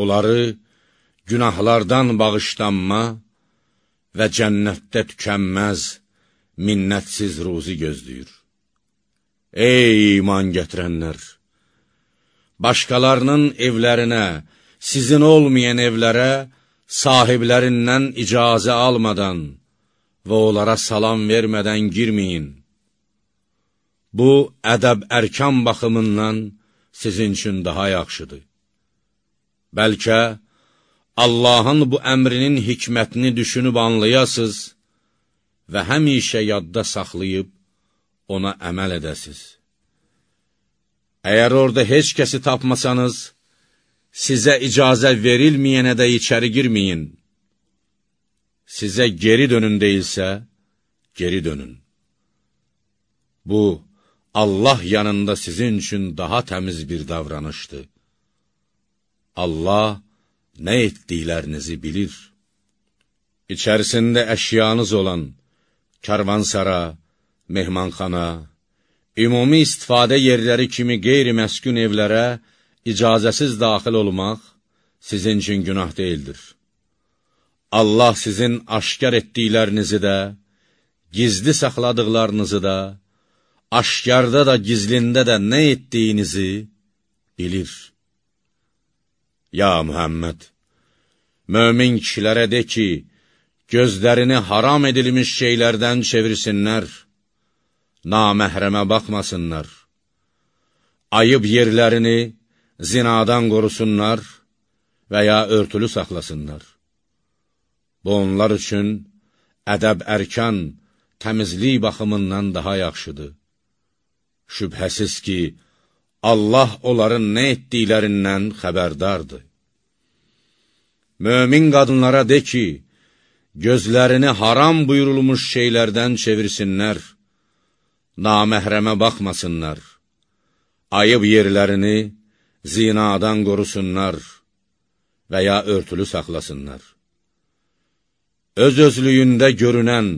Onları günahlardan bağışlanma və cənnətdə tükənməz, minnətsiz ruzi gözləyir. Ey iman gətirənlər! Başqalarının evlərinə, sizin olmayan evlərə sahiblərindən icazə almadan və onlara salam vermədən girməyin. Bu, ədəb ərkan baxımından sizin üçün daha yaxşıdır. Bəlkə Allahın bu əmrinin hikmətini düşünüb anlayasız və həmişə yadda saxlayıb ona əməl edəsiz. Əgər orada heç kəsi tapmasanız, sizə icazə verilməyənə də içəri girməyin. Sizə geri dönün deyilsə, geri dönün. Bu, Allah yanında sizin üçün daha təmiz bir davranışdır. Allah nə etdiklərinizi bilir. İçərisində əşyanız olan karvansara, mehmanxana, ümumi istifadə yerləri kimi qeyri-məskün evlərə icazəsiz daxil olmaq sizin üçün günah deyildir. Allah sizin aşkar etdiklərinizi də, gizli saxladıqlarınızı da, aşkarda da, gizlində də nə etdiyinizi bilir. Ya Mühəmməd, mömin kişilərə de ki, gözlərini haram edilmiş şeylərdən çevirsinlər, naməhrəmə baxmasınlar, ayıb yerlərini zinadan qorusunlar və ya örtülü saxlasınlar. Bu, onlar üçün ədəb ərkan, təmizlik baxımından daha yaxşıdır. Şübhəsiz ki, Allah onların nə etdiklərindən xəbərdardır. Mömin qadınlara de ki, gözlərini haram buyurulmuş şeylərdən çevirsinlər, naməhrəmə baxmasınlar, ayıb yerlərini zinadan qorusunlar və ya örtülü saxlasınlar. Öz-özlüyündə görünən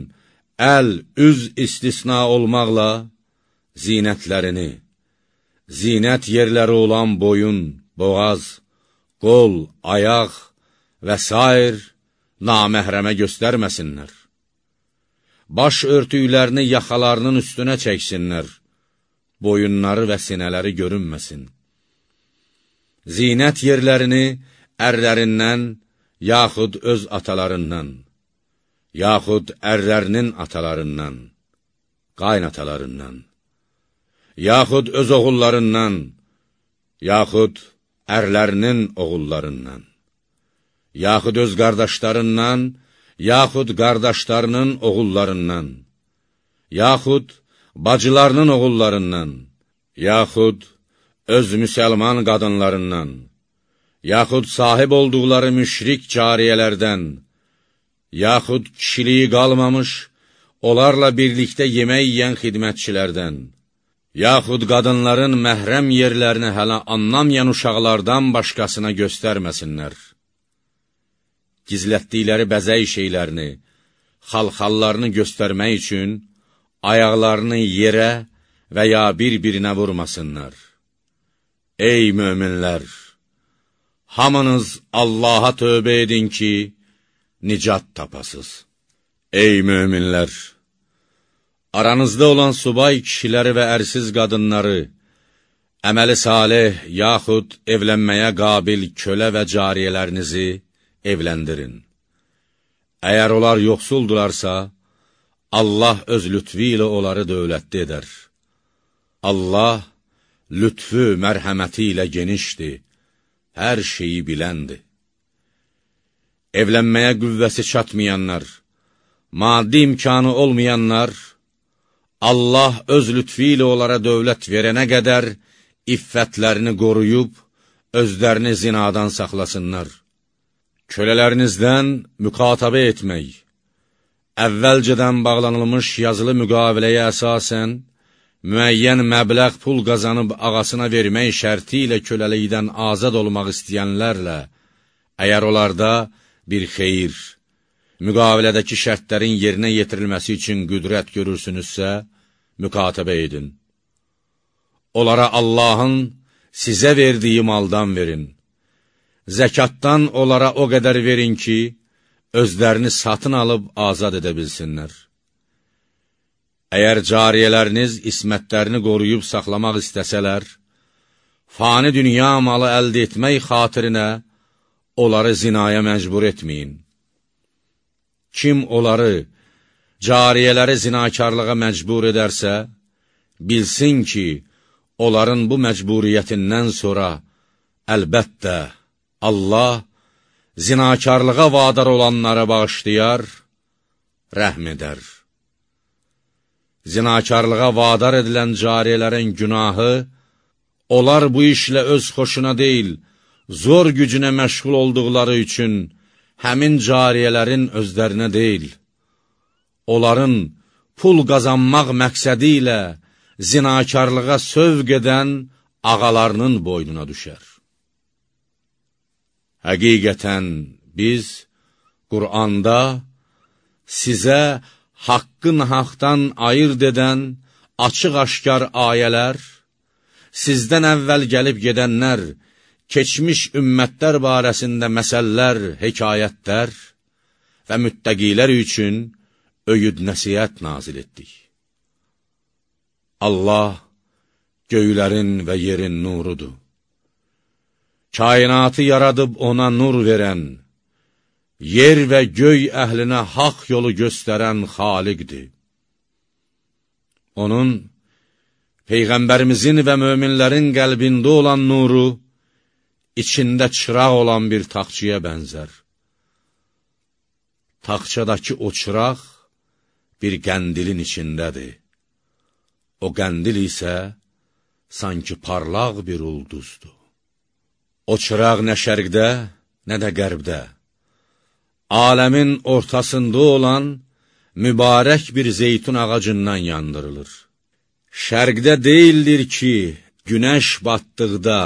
əl, üz istisna olmaqla zinətlərini, zinət yerləri olan boyun, boğaz, qol, ayaq və s. naməhrəmə göstərməsinlər. Baş örtüklərini yaxalarının üstünə çəksinlər, boyunları və sinələri görünməsin. Zinət yerlərini ərlərindən, yaxud öz atalarından, yaxud ərlərinin atalarından, qaynatalarından, yaxud öz oğullarından, yaxud ərlərinin oğullarından, yaxud öz qardaşlarından, yaxud qardaşlarının oğullarından, yaxud bacılarının oğullarından, yaxud öz müsəlman qadınlarından, yaxud sahib olduqları müşrik cariyələrdən, yaxud kişiliyi qalmamış, onlarla birlikdə yemək yiyən xidmətçilərdən, yaxud qadınların məhrəm yerlərini hələ anlamayan uşaqlardan başqasına göstərməsinlər. Gizlətdikləri bəzəy şeylərini, xalxallarını göstərmək üçün ayaqlarını yerə və ya bir-birinə vurmasınlar. Ey möminlər! Hamınız Allaha tövbə edin ki, nicat tapasız. Ey möminlər! Aranızda olan subay kişiləri və ərsiz qadınları, əməli salih yaxud evlənməyə qabil kölə və cariyələrinizi evləndirin. Əgər onlar yoxsuldularsa, Allah öz lütfi ilə onları dövlətli edər. Allah lütfü, mərhəməti ilə genişdir, hər şeyi biləndir evlənməyə qüvvəsi çatmayanlar, maddi imkanı olmayanlar, Allah öz lütfi ilə onlara dövlət verənə qədər iffətlərini qoruyub, özlərini zinadan saxlasınlar. Kölələrinizdən müqatabə etmək, əvvəlcədən bağlanılmış yazılı müqaviləyə əsasən, müəyyən məbləğ pul qazanıb ağasına vermək şərti ilə köləlikdən azad olmaq istəyənlərlə, əgər onlarda bir xeyir, müqavilədəki şərtlərin yerinə yetirilməsi üçün qüdrət görürsünüzsə, müqatibə edin. Onlara Allahın sizə verdiyi maldan verin. Zəkatdan onlara o qədər verin ki, özlərini satın alıb azad edə bilsinlər. Əgər cariyələriniz ismətlərini qoruyub saxlamaq istəsələr, fani dünya malı əldə etmək xatirinə, onları zinaya məcbur etməyin. Kim onları, cariyələri zinakarlığa məcbur edərsə, bilsin ki, onların bu məcburiyyətindən sonra, əlbəttə, Allah zinakarlığa vadar olanlara bağışlayar, rəhm edər. Zinakarlığa vadar edilən cariyələrin günahı, onlar bu işlə öz xoşuna deyil, zor gücünə məşğul olduqları üçün həmin cariyələrin özlərinə deyil, onların pul qazanmaq məqsədi ilə zinakarlığa sövq edən ağalarının boynuna düşər. Həqiqətən biz Quranda sizə haqqın haqdan ayırt edən açıq-aşkar ayələr, sizdən əvvəl gəlib gedənlər, keçmiş ümmətlər barəsində məsəllər, hekayətlər və müttəqilər üçün öyüd nəsiyyət nazil etdik. Allah göylərin və yerin nurudur. Kainatı yaradıb ona nur verən, yer və göy əhlinə haq yolu göstərən xaliqdir. Onun, Peyğəmbərimizin və möminlərin qəlbində olan nuru, içində çıraq olan bir taxçıya bənzər. Taxçadakı o çıraq bir qəndilin içindədir. O qəndil isə sanki parlaq bir ulduzdur. O çıraq nə şərqdə, nə də qərbdə, aləmin ortasında olan mübarək bir zeytun ağacından yandırılır. Şərqdə deyildir ki, günəş batdıqda,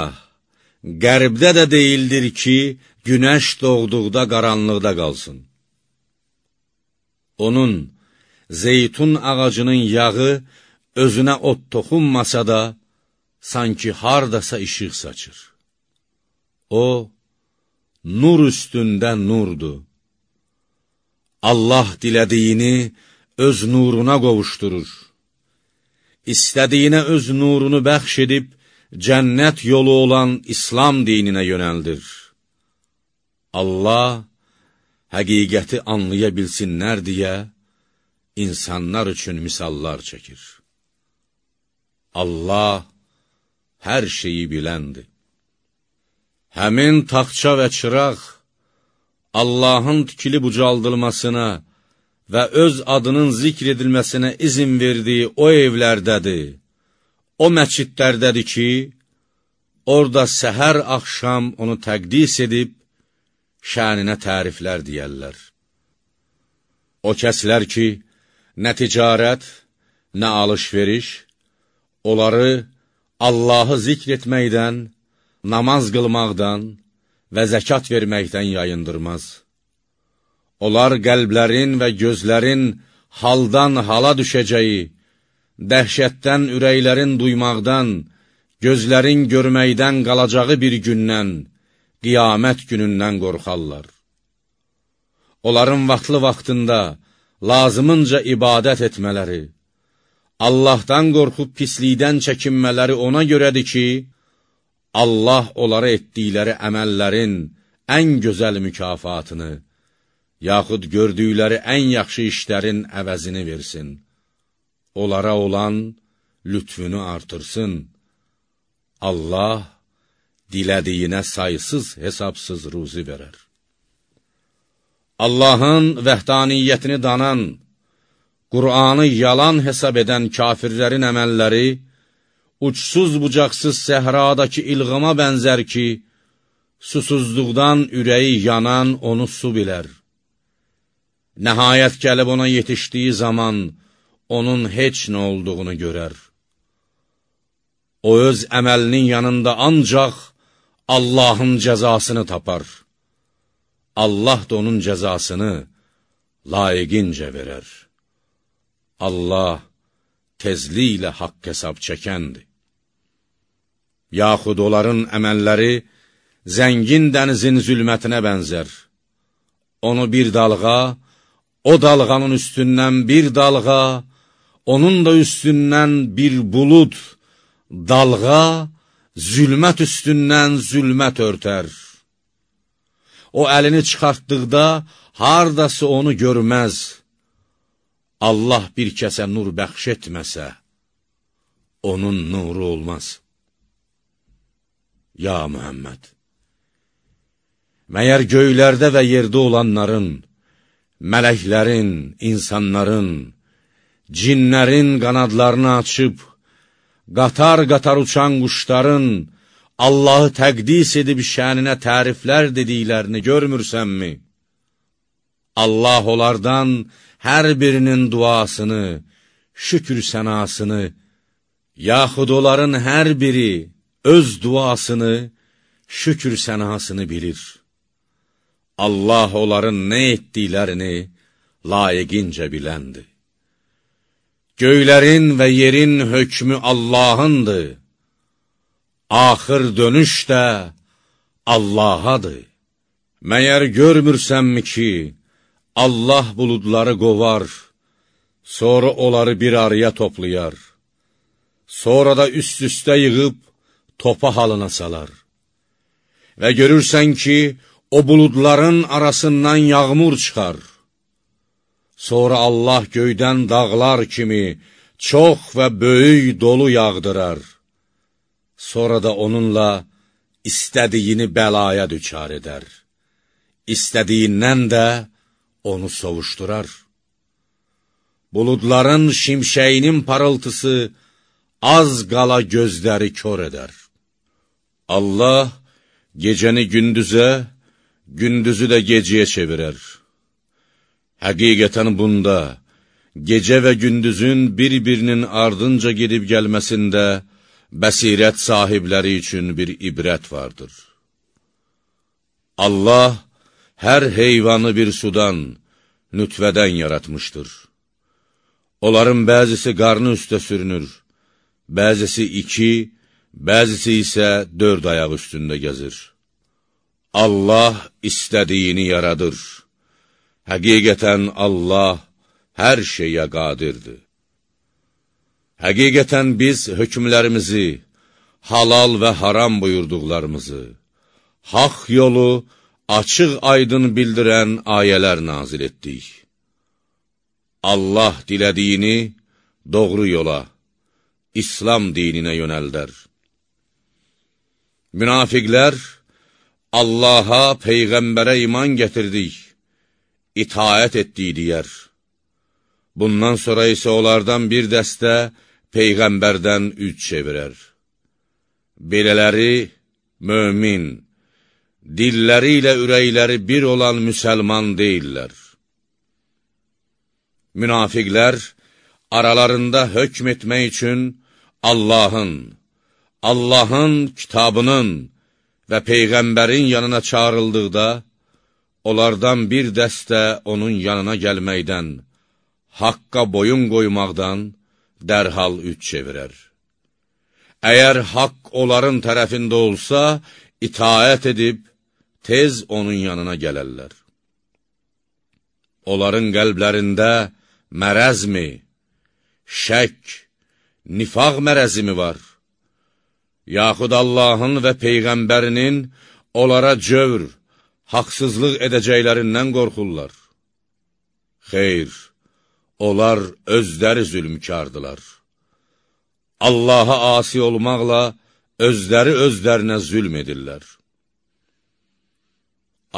qərbdə də deyildir ki, günəş doğduqda qaranlıqda qalsın. Onun, zeytun ağacının yağı özünə ot toxunmasa da, sanki hardasa işıq saçır. O, nur üstündə nurdur. Allah dilədiyini öz nuruna qovuşdurur. İstədiyinə öz nurunu bəxş edib, cənnət yolu olan İslam dininə yönəldir. Allah həqiqəti anlaya bilsinlər deyə, insanlar üçün misallar çəkir. Allah hər şeyi biləndir. Həmin taxça və çıraq Allahın tikili bucaldılmasına və öz adının zikr edilməsinə izin verdiyi o evlərdədir, o məçidlərdədir ki, orada səhər axşam onu təqdis edib, şəninə təriflər deyərlər. O kəslər ki, nə ticarət, nə alış-veriş, onları Allahı zikr etməkdən, namaz qılmaqdan və zəkat verməkdən yayındırmaz. Onlar qəlblərin və gözlərin haldan hala düşəcəyi, dəhşətdən ürəklərin duymaqdan, gözlərin görməkdən qalacağı bir gündən, qiyamət günündən qorxarlar. Onların vaxtlı vaxtında lazımınca ibadət etmələri, Allahdan qorxub pislikdən çəkinmələri ona görədir ki, Allah onlara etdikləri əməllərin ən gözəl mükafatını, yaxud gördükləri ən yaxşı işlərin əvəzini versin. Onlara olan lütfünü artırsın. Allah dilədiyinə saysız, hesabsız ruzi verər. Allahın vəhdaniyyətini danan, Qur'anı yalan hesab edən kafirlərin əməlləri, uçsuz-bucaqsız səhradakı ilğama bənzər ki, susuzluqdan ürəyi yanan onu su bilər. Nəhayət gəlib ona yetişdiyi zaman, onun heç nə olduğunu görər. O öz əməlinin yanında ancaq Allahın cəzasını tapar. Allah da onun cəzasını layiqincə verər. Allah tezliklə haqq hesab çəkəndir. Yaxud onların əməlləri zəngin dənizin zülmətinə bənzər. Onu bir dalğa, o dalğanın üstündən bir dalğa, onun da üstündən bir bulud, dalğa, zülmət üstündən zülmət örtər. O əlini çıxartdıqda, hardası onu görməz. Allah bir kəsə nur bəxş etməsə, onun nuru olmaz. Ya Mühəmməd! Məyər göylərdə və yerdə olanların, mələklərin, insanların, cinlərin qanadlarını açıb, qatar-qatar uçan quşların, Allahı təqdis edib şəninə təriflər dediklərini görmürsənmi? Allah onlardan hər birinin duasını, şükür sənasını yaxud onların hər biri öz duasını, şükür sənasını bilir. Allah onların nə etdiklərini layiqincə biləndir. Göylərin və yerin hökmü Allahındır. Axır dönüş də Allahadır. Məyər görmürsənmi ki, Allah buludları qovar, sonra onları bir araya toplayar, sonra da üst-üstə yığıb topa halına salar. Və görürsən ki, o buludların arasından yağmur çıxar. Sonra Allah göydən dağlar kimi çox və böyük dolu yağdırar. Sonra da onunla istədiyini bəlaya düçar edər. İstədiyindən də onu sovuşdurar. Buludların şimşəyinin parıltısı az qala gözləri kör edər. Allah gecəni gündüzə, gündüzü də gecəyə çevirər. Həqiqətən bunda, gecə və gündüzün bir-birinin ardınca gedib gəlməsində bəsirət sahibləri üçün bir ibrət vardır. Allah hər heyvanı bir sudan, nütvədən yaratmışdır. Onların bəzisi qarnı üstə sürünür, bəzisi iki, bəzisi isə dörd ayaq üstündə gəzir. Allah istədiyini yaradır. Həqiqətən Allah hər şeyə qadirdir. Həqiqətən biz hökmlərimizi, halal və haram buyurduqlarımızı, haq yolu açıq aydın bildirən ayələr nazil etdik. Allah dilədiyini doğru yola, İslam dininə yönəldər. Münafiqlər, Allaha, Peyğəmbərə iman gətirdik, itaət etdik deyər. Bundan sonra isə onlardan bir dəstə Peyğəmbərdən üç çevirər. Belələri, mömin, dilləri ilə ürəkləri bir olan müsəlman deyirlər. Münafiqlər aralarında hökm etmək üçün Allahın, Allahın kitabının və Peyğəmbərin yanına çağrıldıqda, onlardan bir dəstə onun yanına gəlməkdən, haqqa boyun qoymaqdan dərhal üç çevirər. Əgər haqq onların tərəfində olsa, itaət edib, tez onun yanına gələrlər. Onların qəlblərində mərəzmi, şək, nifaq mərəzimi var? Yaxud Allahın və Peyğəmbərinin onlara cövr, haqsızlıq edəcəklərindən qorxurlar. Xeyr, onlar özləri zülmkardılar. Allaha asi olmaqla özləri özlərinə zülm edirlər.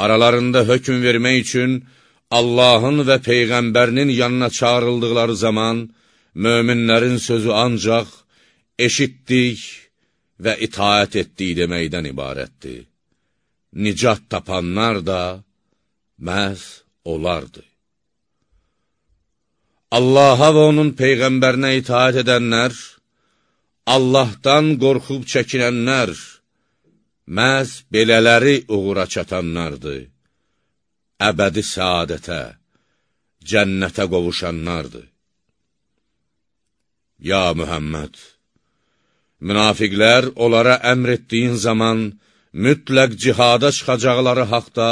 Aralarında hökm vermək üçün Allahın və Peyğəmbərinin yanına çağırıldıqları zaman, möminlərin sözü ancaq eşitdik və itaət etdik deməkdən ibarətdir. Nicat tapanlar da məhz olardı. Allaha və onun Peyğəmbərinə itaət edənlər, Allahdan qorxub çəkinənlər, məhz belələri uğura çatanlardır əbədi səadətə, cənnətə qovuşanlardır. Ya Mühəmməd, münafiqlər onlara əmr etdiyin zaman mütləq cihada çıxacaqları haqda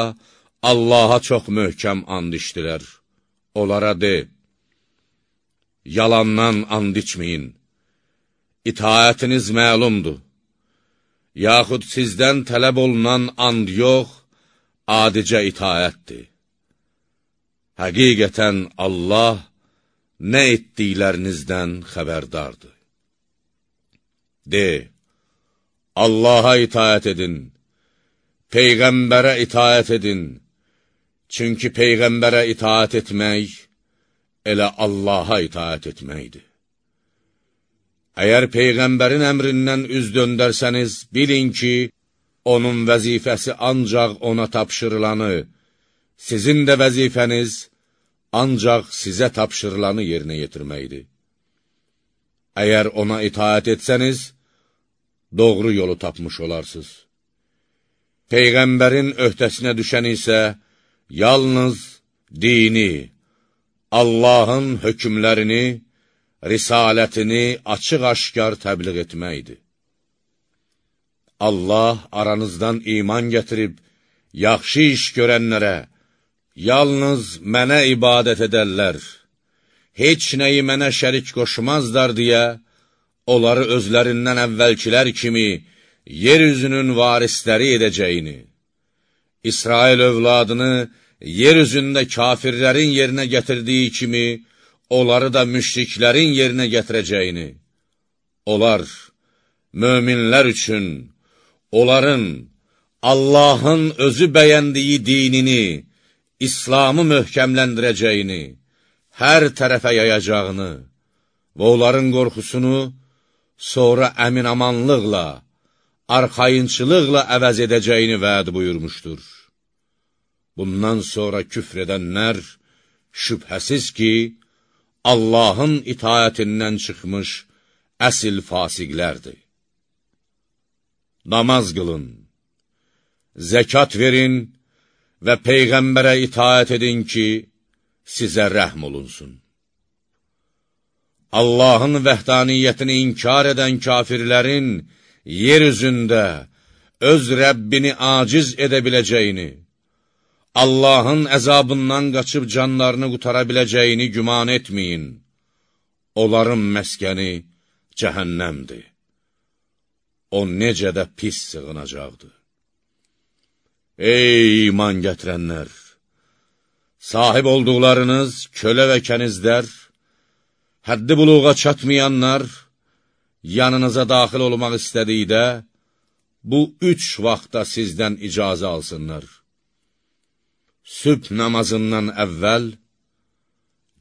Allaha çox möhkəm and içdilər. Onlara de, yalandan and içməyin, itaətiniz məlumdur, yaxud sizdən tələb olunan and yox, adicə itaətdir. Həqiqətən Allah nə etdiklərinizdən xəbərdardır. De, Allaha itaət edin, Peyğəmbərə itaət edin, çünki Peyğəmbərə itaət etmək, elə Allaha itaət etməkdir. Əgər Peyğəmbərin əmrindən üz döndərsəniz, bilin ki, onun vəzifəsi ancaq ona tapşırılanı, sizin də vəzifəniz ancaq sizə tapşırılanı yerinə yetirməkdir. Əgər ona itaət etsəniz, doğru yolu tapmış olarsınız. Peyğəmbərin öhdəsinə düşən isə yalnız dini, Allahın hökmlərini, risalətini açıq-aşkar təbliğ etməkdir. Allah aranızdan iman gətirib, yaxşı iş görənlərə, yalnız mənə ibadət edərlər, heç nəyi mənə şərik qoşmazlar deyə, onları özlərindən əvvəlkilər kimi yer üzünün varisləri edəcəyini, İsrail övladını yer üzündə kafirlərin yerinə gətirdiyi kimi, onları da müşriklərin yerinə gətirəcəyini, onlar, möminlər üçün, onların Allahın özü bəyəndiyi dinini, İslamı möhkəmləndirəcəyini, hər tərəfə yayacağını və onların qorxusunu sonra əminamanlıqla, arxayınçılıqla əvəz edəcəyini vəd buyurmuşdur. Bundan sonra küfr edənlər şübhəsiz ki, Allahın itayətindən çıxmış əsil fasiqlərdir. Namaz qılın, zəkat verin və Peyğəmbərə itaət edin ki, sizə rəhm olunsun. Allahın vəhdaniyyətini inkar edən kafirlərin yer üzündə öz Rəbbini aciz edə biləcəyini, Allahın əzabından qaçıb canlarını qutara biləcəyini güman etməyin. Onların məskəni cəhənnəmdir. O necə də pis sığınacaqdır. Ey iman gətirənlər! Sahib olduqlarınız kölə və kənizlər, həddi buluğa çatmayanlar, yanınıza daxil olmaq istədikdə, bu üç vaxtda sizdən icazə alsınlar. Sübh namazından əvvəl,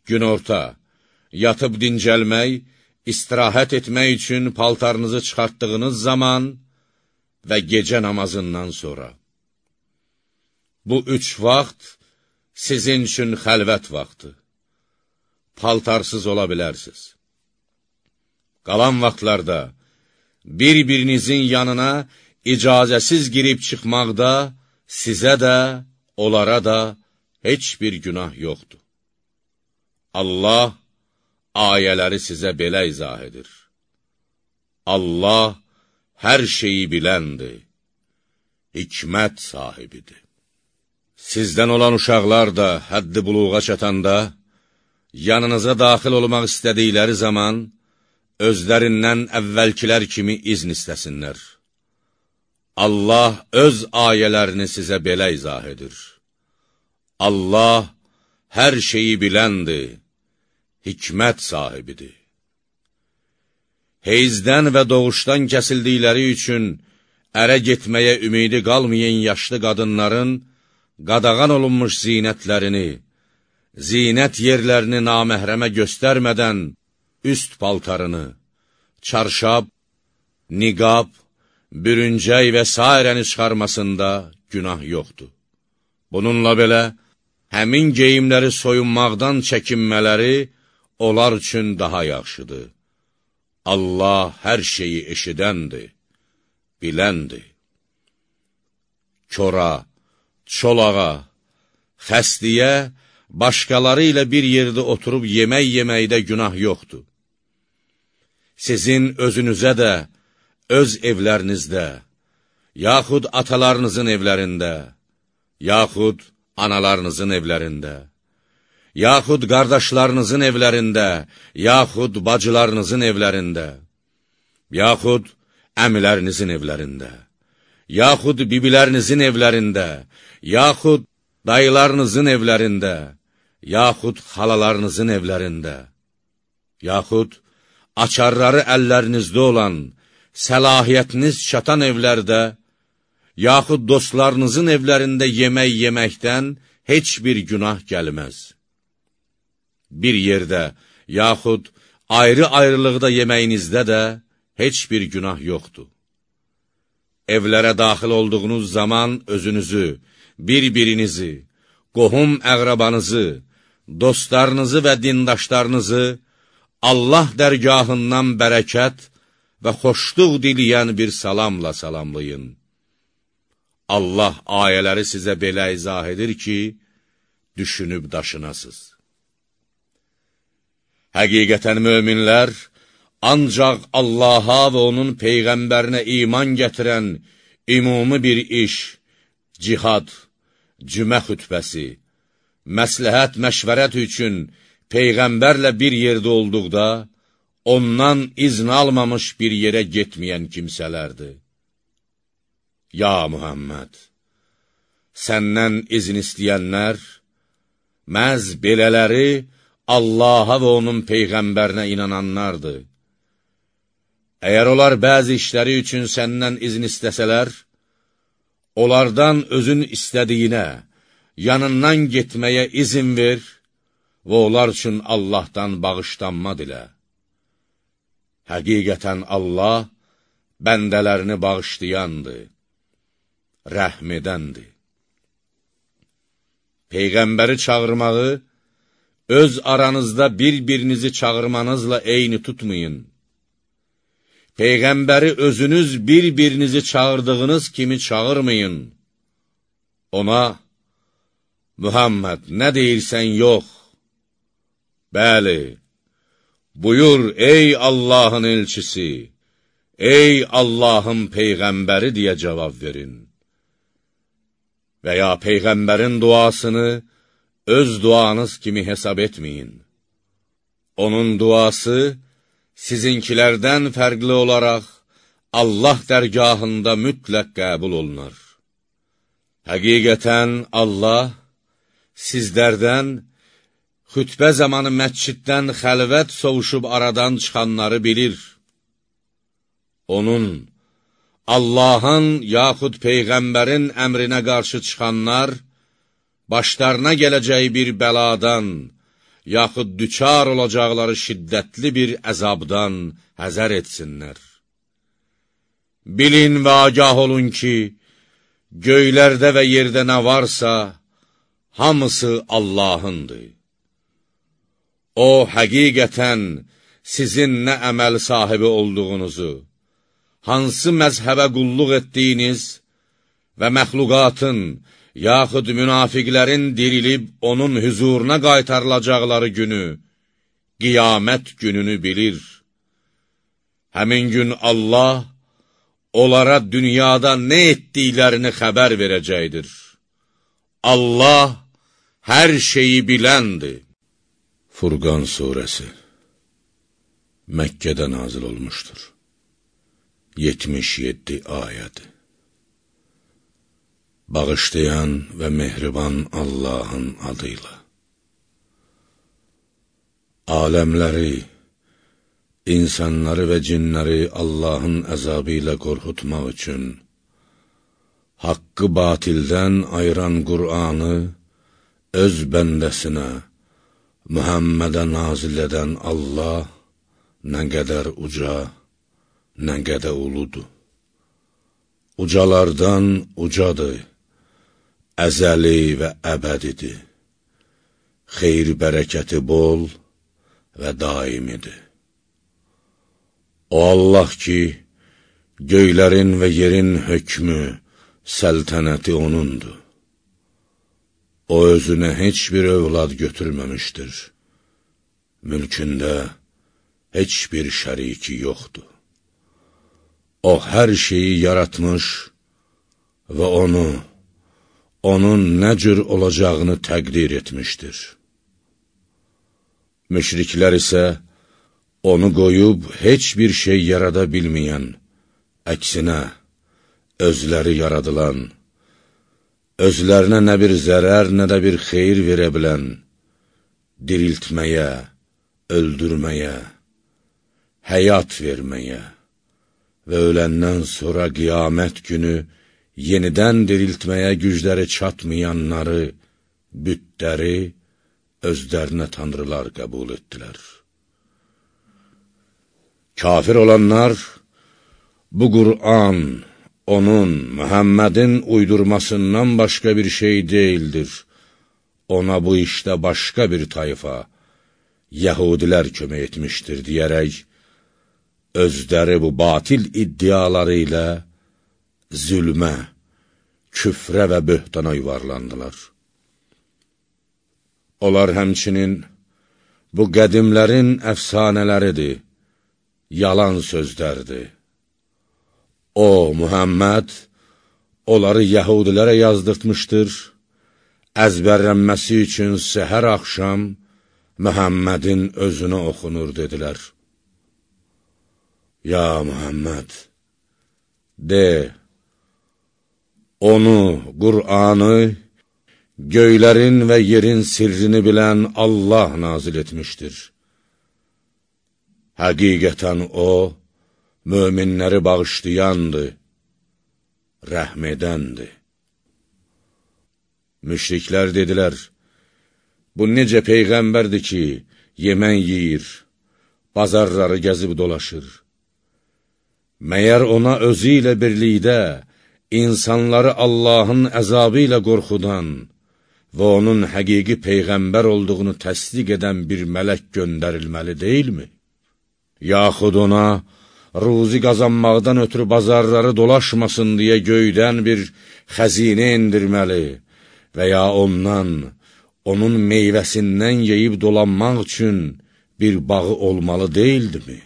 günorta, yatıb dincəlmək, istirahət etmək üçün paltarınızı çıxartdığınız zaman və gecə namazından sonra. Bu üç vaxt sizin üçün xəlvət vaxtı. Paltarsız ola bilərsiniz. Qalan vaxtlarda bir-birinizin yanına icazəsiz girib çıxmaqda sizə də, onlara da heç bir günah yoxdur. Allah ayələri sizə belə izah edir. Allah hər şeyi biləndir, hikmət sahibidir. Sizdən olan uşaqlar da həddi buluğa çatanda, yanınıza daxil olmaq istədikləri zaman, özlərindən əvvəlkilər kimi izn istəsinlər. Allah öz ayələrini sizə belə izah edir. Allah hər şeyi biləndir, hikmət sahibidir. Heyzdən və doğuşdan kəsildikləri üçün ərə getməyə ümidi qalmayan yaşlı qadınların, qadağan olunmuş zinətlərini, zinət yerlərini naməhrəmə göstərmədən üst paltarını, çarşab, niqab, bürüncək və s. çıxarmasında günah yoxdur. Bununla belə, həmin geyimləri soyunmaqdan çəkinmələri onlar üçün daha yaxşıdır. Allah hər şeyi eşidəndir, biləndir. Kora, çolağa, xəstliyə, başqaları ilə bir yerdə oturub yemək yeməkdə günah yoxdur. Sizin özünüzə də, öz evlərinizdə, yaxud atalarınızın evlərində, yaxud analarınızın evlərində, yaxud qardaşlarınızın evlərində, yaxud bacılarınızın evlərində, yaxud əmilərinizin evlərində yaxud bibilərinizin evlərində, yaxud dayılarınızın evlərində, yaxud xalalarınızın evlərində, yaxud açarları əllərinizdə olan, səlahiyyətiniz çatan evlərdə, yaxud dostlarınızın evlərində yemək yeməkdən heç bir günah gəlməz. Bir yerdə, yaxud ayrı-ayrılıqda yeməyinizdə də heç bir günah yoxdur evlərə daxil olduğunuz zaman özünüzü, bir-birinizi, qohum əqrabanızı, dostlarınızı və dindaşlarınızı Allah dərgahından bərəkət və xoşluq diliyən bir salamla salamlayın. Allah ayələri sizə belə izah edir ki, düşünüb daşınasız. Həqiqətən möminlər ancaq Allaha və onun Peyğəmbərinə iman gətirən ümumi bir iş, cihad, cümə xütbəsi, məsləhət, məşvərət üçün Peyğəmbərlə bir yerdə olduqda, ondan izn almamış bir yerə getməyən kimsələrdir. Ya Muhammed, səndən izin istəyənlər, məz belələri Allaha və onun Peyğəmbərinə inananlardır. Əgər onlar bəzi işləri üçün səndən izin istəsələr, onlardan özün istədiyinə, yanından getməyə izin ver və onlar üçün Allahdan bağışlanma dilə. Həqiqətən Allah bəndələrini bağışlayandır, rəhm edəndir. Peyğəmbəri çağırmağı, öz aranızda bir-birinizi çağırmanızla eyni tutmayın. Peyğəmbəri özünüz bir-birinizi çağırdığınız kimi çağırmayın. Ona, Mühəmməd, nə deyirsən yox, Bəli, buyur ey Allahın elçisi, ey Allahın Peyğəmbəri deyə cavab verin. Və ya Peyğəmbərin duasını öz duanız kimi hesab etməyin. Onun duası sizinkilərdən fərqli olaraq Allah dərgahında mütləq qəbul olunar. Həqiqətən Allah sizlərdən xütbə zamanı məsciddən xəlvət sovuşub aradan çıxanları bilir. Onun, Allahın yaxud Peyğəmbərin əmrinə qarşı çıxanlar, başlarına gələcək bir bəladan, yaxud düçar olacaqları şiddətli bir əzabdan həzər etsinlər. Bilin və agah olun ki, göylərdə və yerdə nə varsa, hamısı Allahındır. O, həqiqətən sizin nə əməl sahibi olduğunuzu, hansı məzhəbə qulluq etdiyiniz və məxluqatın, yaxud münafiqlərin dirilib onun hüzuruna qaytarılacaqları günü, qiyamət gününü bilir. Həmin gün Allah onlara dünyada nə etdiklərini xəbər verəcəkdir. Allah hər şeyi biləndir. Furqan Suresi Məkkədə nazil olmuşdur. 77 ayəd Bağışlayan və mehriban Allahın adıyla Aləmləri, insanları və cinləri Allahın əzabı ilə qorxutmaq üçün haqqı batildən ayıran Qur'anı öz bəndəsinə, Mühəmmədə nazil edən Allah nə qədər uca, nə qədər uludur. Ucalardan ucadır, əzəli və əbədidir. Xeyr bərəkəti bol və daimidir. O Allah ki, göylərin və yerin hökmü, səltənəti O'nundur. O özünə heç bir övlad götürməmişdir. Mülkündə heç bir şəriki yoxdur. O hər şeyi yaratmış və onu, onun nə cür olacağını təqdir etmişdir. Müşriklər isə onu qoyub heç bir şey yarada bilməyən, əksinə, özləri yaradılan, özlərinə nə bir zərər, nə də bir xeyir verə bilən, diriltməyə, öldürməyə, həyat verməyə və öləndən sonra qiyamət günü yenidən diriltməyə gücləri çatmayanları, bütləri özlərinə tanrılar qəbul etdilər. Kafir olanlar, bu Qur'an, onun, Məhəmmədin uydurmasından başqa bir şey deyildir. Ona bu işdə başqa bir tayfa, yəhudilər kömək etmişdir, deyərək, özləri bu batil iddiaları ilə zülmə, küfrə və böhtana yuvarlandılar. Onlar həmçinin bu qədimlərin əfsanələridir, yalan sözlərdir. O, Muhammed, onları yəhudilərə yazdırtmışdır, əzbərlənməsi üçün səhər axşam Məhəmmədin özünə oxunur, dedilər. Ya Muhammed, de, onu, Qur'anı, göylərin və yerin sirrini bilən Allah nazil etmişdir. Həqiqətən O, möminləri bağışlayandır, rəhm edəndir. Müşriklər dedilər, bu necə peyğəmbərdir ki, yemən yeyir, bazarları gəzib dolaşır. Məyər ona özü ilə birlikdə insanları Allahın əzabı ilə qorxudan və onun həqiqi peyğəmbər olduğunu təsdiq edən bir mələk göndərilməli deyilmi? Yaxud ona, ruzi qazanmaqdan ötürü bazarları dolaşmasın deyə göydən bir xəzinə indirməli və ya ondan, onun meyvəsindən yeyib dolanmaq üçün bir bağı olmalı deyildimi?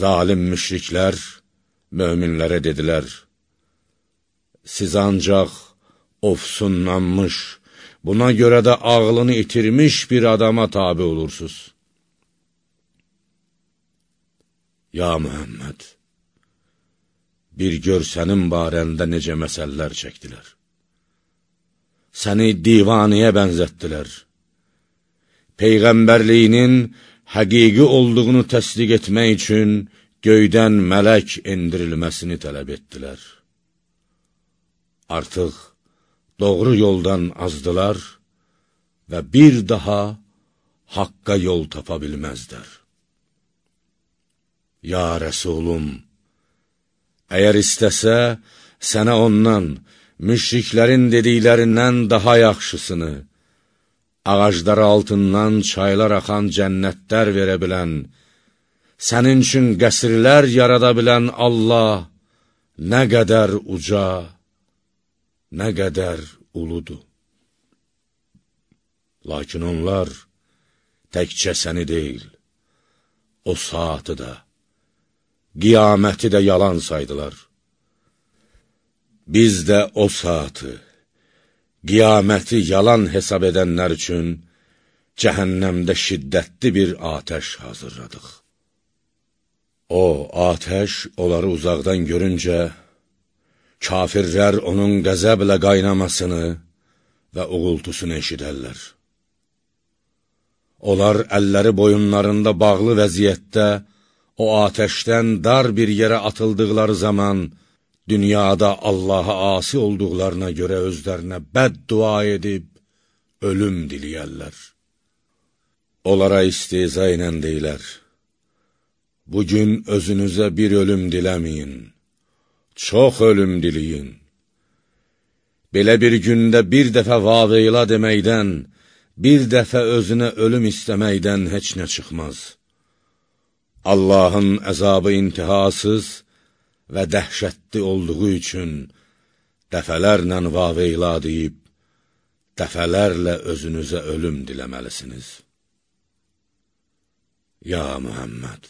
Zalim müşriklər möminlərə dedilər, siz ancaq ofsunlanmış, buna görə də ağlını itirmiş bir adama tabi olursunuz. Ya Mühəmməd, bir gör sənin barəndə necə məsəllər çəkdilər. Səni divaniyə bənzətdilər. Peyğəmbərliyinin həqiqi olduğunu təsdiq etmək üçün göydən mələk endirilməsini tələb etdilər. Artıq doğru yoldan azdılar və bir daha haqqa yol tapa bilməzdər. Ya Rəsulum, əgər istəsə, sənə ondan, müşriklərin dediklərindən daha yaxşısını, ağacları altından çaylar axan cənnətlər verə bilən, sənin üçün qəsrlər yarada bilən Allah nə qədər uca, nə qədər uludur. Lakin onlar təkcə səni deyil, o saatı da, qiyaməti də yalan saydılar. Biz də o saatı, qiyaməti yalan hesab edənlər üçün cəhənnəmdə şiddətli bir atəş hazırladıq. O, atəş onları uzaqdan görüncə, kafirlər onun qəzəblə qaynamasını və uğultusunu eşidərlər. Onlar əlləri boyunlarında bağlı vəziyyətdə o atəşdən dar bir yerə atıldıqları zaman, dünyada Allaha asi olduqlarına görə özlərinə bəd dua edib, ölüm diliyərlər. Onlara isteza ilə deyilər, Bugün özünüzə bir ölüm diləməyin, çox ölüm diliyin. Belə bir gündə bir dəfə vaveyla deməkdən, bir dəfə özünə ölüm istəməkdən heç nə çıxmaz.'' Allahın əzabı intihasız və dəhşətli olduğu üçün dəfələrlə vaveyla deyib, dəfələrlə özünüzə ölüm diləməlisiniz. Ya Mühəmməd,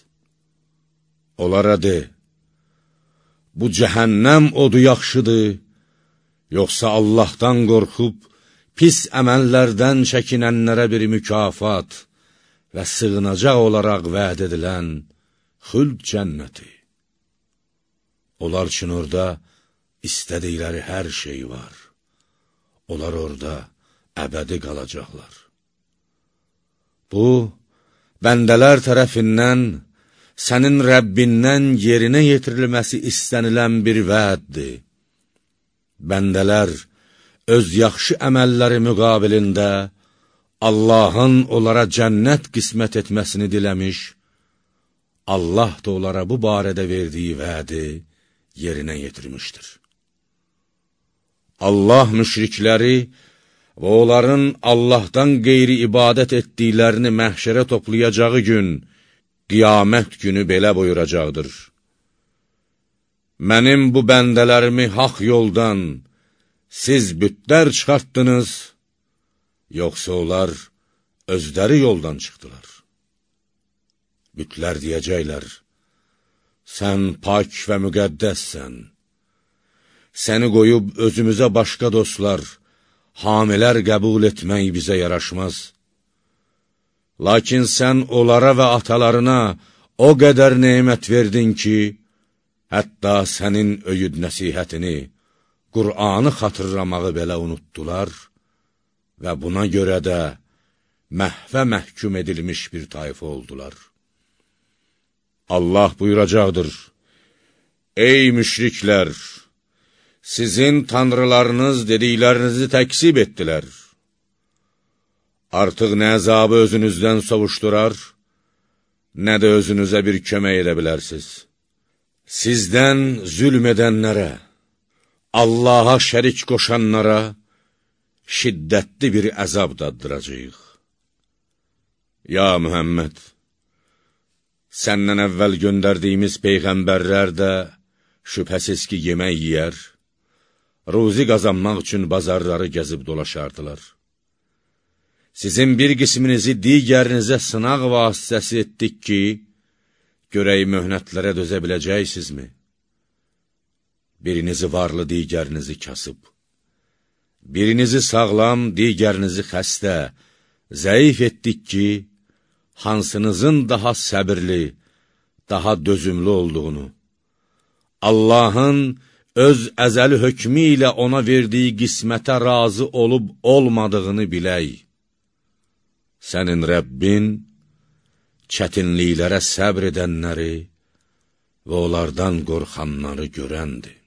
onlara de, bu cəhənnəm odu yaxşıdır, yoxsa Allahdan qorxub, pis əməllərdən çəkinənlərə bir mükafat, və sığınacaq olaraq vəd edilən xülq cənnəti. Onlar üçün orada istədikləri hər şey var. Onlar orada əbədi qalacaqlar. Bu, bəndələr tərəfindən, sənin Rəbbindən yerinə yetirilməsi istənilən bir vəddir. Bəndələr öz yaxşı əməlləri müqabilində, Allahın onlara cənnət qismət etməsini diləmiş, Allah da onlara bu barədə verdiyi vədi yerinə yetirmişdir. Allah müşrikləri və onların Allahdan qeyri ibadət etdiklərini məhşərə toplayacağı gün, qiyamət günü belə buyuracaqdır. Mənim bu bəndələrimi haq yoldan siz bütlər çıxartdınız, yoxsa onlar özləri yoldan çıxdılar. Bütlər deyəcəklər, sən pak və müqəddəssən, səni qoyub özümüzə başqa dostlar, hamilər qəbul etmək bizə yaraşmaz. Lakin sən onlara və atalarına o qədər neymət verdin ki, hətta sənin öyüd nəsihətini, Qur'anı xatırlamağı belə unutdular və buna görə də məhvə məhkum edilmiş bir tayfı oldular. Allah buyuracaqdır, Ey müşriklər! Sizin tanrılarınız dediklərinizi təksib etdilər. Artıq nə əzabı özünüzdən sovuşdurar, nə də özünüzə bir kömək edə bilərsiniz. Sizdən zülm edənlərə, Allaha şərik qoşanlara şiddətli bir əzab daddıracaq. Ya Mühəmməd, səndən əvvəl göndərdiyimiz peyğəmbərlər də şübhəsiz ki, yemək yiyər, ruzi qazanmaq üçün bazarları gəzib dolaşardılar. Sizin bir qisminizi digərinizə sınaq vasitəsi etdik ki, görək möhnətlərə dözə biləcəksinizmi? Birinizi varlı, digərinizi kasıb. Birinizi sağlam, digərinizi xəstə, zəif etdik ki, hansınızın daha səbirli, daha dözümlü olduğunu, Allahın öz əzəli hökmü ilə ona verdiyi qismətə razı olub olmadığını bilək. Sənin Rəbbin çətinliklərə səbr edənləri və onlardan qorxanları görəndir.